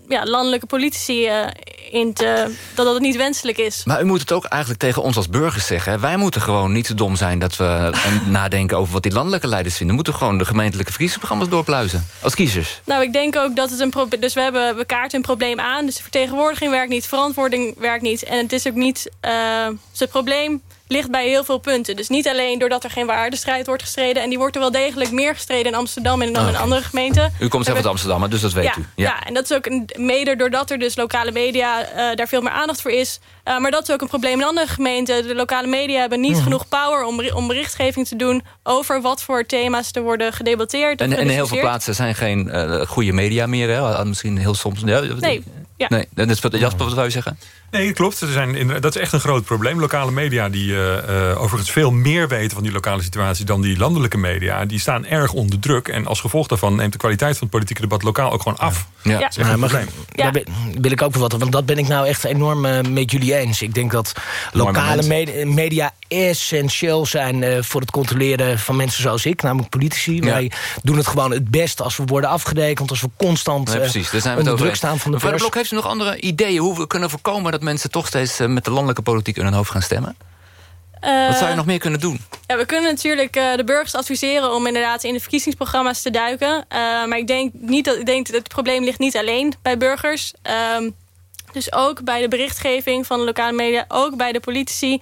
ja, landelijke politici uh, in te, dat dat niet wenselijk is. Maar u moet het ook eigenlijk tegen ons als burgers zeggen. Wij moeten gewoon niet zo dom zijn dat we nadenken over wat die landelijke leiders vinden. We moeten gewoon de gemeentelijke verkiezingsprogramma's doorpluizen. Als kiezers. Nou, ik denk ook dat het een probleem... Dus we hebben we kaarten een probleem aan. Dus de vertegenwoordiging werkt niet, verantwoording werkt niet. En het is ook niet... Uh, dus het probleem ligt bij heel veel punten. Dus niet alleen doordat er geen waardestrijd wordt gestreden... en die wordt er wel degelijk meer gestreden in Amsterdam... en dan in andere gemeenten. U komt zelf uit Amsterdam, dus dat weet ja, u. Ja. ja, en dat is ook een, mede doordat er dus lokale media... Uh, daar veel meer aandacht voor is. Uh, maar dat is ook een probleem in andere gemeenten. De lokale media hebben niet mm. genoeg power om, om berichtgeving te doen... over wat voor thema's er worden gedebatteerd. En, in heel veel plaatsen zijn geen uh, goede media meer. Hè? Misschien heel soms... Ja, nee, ja. nee, dat is wat, Jasper, wat wou je zeggen? Nee, klopt. Er zijn in, dat is echt een groot probleem. Lokale media die uh, uh, overigens veel meer weten van die lokale situatie... dan die landelijke media, die staan erg onder druk. En als gevolg daarvan neemt de kwaliteit van het politieke debat lokaal ook gewoon af. Ja. ja. Dat is echt een probleem. Ja. Daar wil ik ook wat, want dat ben ik nou echt enorm uh, met jullie eens. Ik denk dat lokale media, media essentieel zijn uh, voor het controleren van mensen zoals ik, namelijk politici. Ja. Wij doen het gewoon het best als we worden afgedekend, als we constant nee, precies. Daar zijn we onder het druk staan van de pers. U nog andere ideeën hoe we kunnen voorkomen dat mensen toch steeds uh, met de landelijke politiek in hun hoofd gaan stemmen? Uh, Wat zou je nog meer kunnen doen? Ja, we kunnen natuurlijk uh, de burgers adviseren om inderdaad in de verkiezingsprogramma's te duiken. Uh, maar ik denk, niet dat, ik denk dat het probleem ligt niet alleen bij burgers. Um, dus ook bij de berichtgeving van de lokale media, ook bij de politici.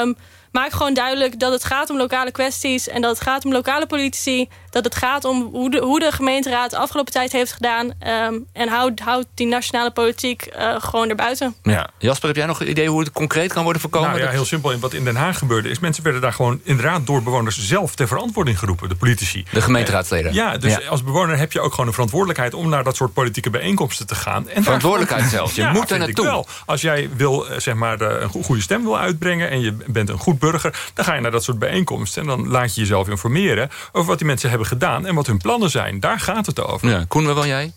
Um, maak gewoon duidelijk dat het gaat om lokale kwesties... en dat het gaat om lokale politici. Dat het gaat om hoe de, hoe de gemeenteraad de afgelopen tijd heeft gedaan. Um, en houd, houd die nationale politiek uh, gewoon erbuiten. Ja. Jasper, heb jij nog een idee hoe het concreet kan worden voorkomen? Nou ja, heel simpel. Wat in Den Haag gebeurde is... mensen werden daar gewoon inderdaad door bewoners zelf ter verantwoording geroepen. De politici. De gemeenteraadsleden. Ja, dus ja. als bewoner heb je ook gewoon een verantwoordelijkheid... om naar dat soort politieke bijeenkomsten te gaan. En verantwoordelijkheid zelfs. Je ja, moet er naartoe. Wel. Als jij wil, zeg maar, een goede stem wil uitbrengen... en je bent een goed burger, dan ga je naar dat soort bijeenkomsten... en dan laat je jezelf informeren over wat die mensen hebben gedaan... en wat hun plannen zijn. Daar gaat het over. Ja, Koen, waar wil jij?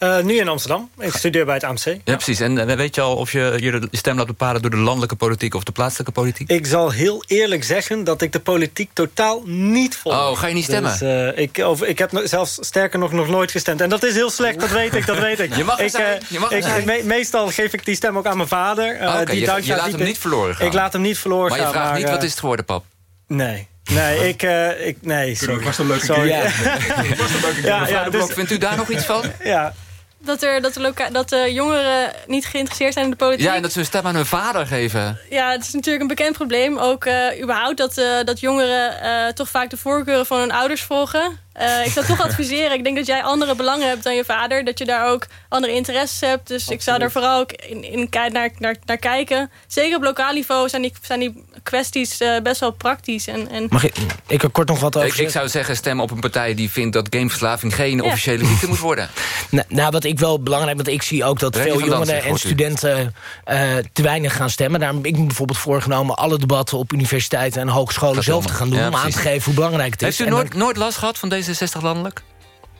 Uh, nu in Amsterdam. Ik studeer bij het AMC. Ja, precies. En uh, weet je al of je je stem laat bepalen... door de landelijke politiek of de plaatselijke politiek? Ik zal heel eerlijk zeggen dat ik de politiek totaal niet volg. Oh, ga je niet stemmen? Dus, uh, ik, of, ik heb zelfs sterker nog nog nooit gestemd. En dat is heel slecht, dat weet ik, dat weet ik. Je mag ik, zijn, je mag ik, me, meestal geef ik die stem ook aan mijn vader. Oh, okay. die je, je laat hem niet verloren gaan? Ik laat hem niet verloren maar gaan. Maar je vraagt niet, wat is het geworden, pap? Nee. Nee, ik... Uh, ik nee, sorry. Was een leuke sorry. Ja. was een leuke ja, ja, dus, Vindt u daar nog iets van? Ja, dat, er, dat, de dat de jongeren niet geïnteresseerd zijn in de politiek. Ja, en dat ze een stem aan hun vader geven. Ja, het is natuurlijk een bekend probleem. Ook uh, überhaupt dat, uh, dat jongeren uh, toch vaak de voorkeuren van hun ouders volgen. ik zou toch adviseren, ik denk dat jij andere belangen hebt dan je vader. Dat je daar ook andere interesses hebt. Dus Absoluut. ik zou daar vooral ook in, in naar, naar, naar kijken. Zeker op lokaal niveau zijn die, zijn die kwesties best wel praktisch. En, en... Mag ik, ik er kort nog wat over ik, ik zou zeggen, stem op een partij die vindt dat gameverslaving geen ja. officiële ziekte moet worden. Nou, nou, wat ik wel belangrijk, want ik zie ook dat veel jongeren dansen, en studenten uh, te weinig gaan stemmen. Daarom heb ik me bijvoorbeeld voorgenomen alle debatten op universiteiten en hogescholen zelf te gaan doen. Ja, om aan te geven hoe belangrijk het is. Heeft u nooit, nooit last gehad van D66 landelijk?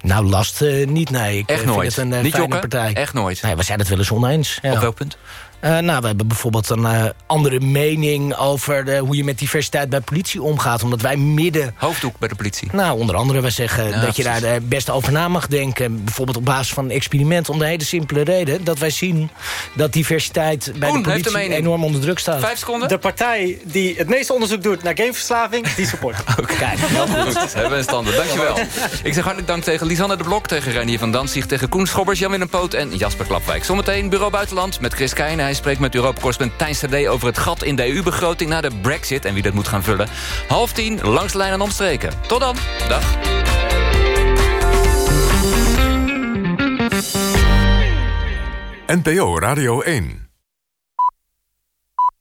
Nou, last uh, niet, nee. Ik Echt vind nooit? het een uh, niet fijne jokken? partij. Echt nooit? Nee, we zijn het wel eens oneens. Ja. Op welk punt? Uh, nou, we hebben bijvoorbeeld een uh, andere mening over de, hoe je met diversiteit bij politie omgaat. Omdat wij midden... Hoofddoek bij de politie? Nou, onder andere, we zeggen Ja, dat je daar best over na mag denken. Bijvoorbeeld op basis van een experiment. Om de hele simpele reden dat wij zien dat diversiteit bij de politie enorm onder druk staat. Vijf seconden? De partij die het meeste onderzoek doet naar gameverslaving, die support. Oké, okay. goed. Hebben we een standaard. Dankjewel. Ik zeg hartelijk dank tegen Lisanne de Blok, tegen Reinier van Danzig, tegen Koen Schobbers, Jan-Willem Poot en Jasper Klapwijk. Zometeen Bureau Buitenland met Chris Keijnen. Spreekt met Europa-correspondent Tijn Sade over het gat in de EU-begroting na de brexit en wie dat moet gaan vullen. Half tien, langs de lijn en omstreken. Tot dan. Dag. NPO Radio 1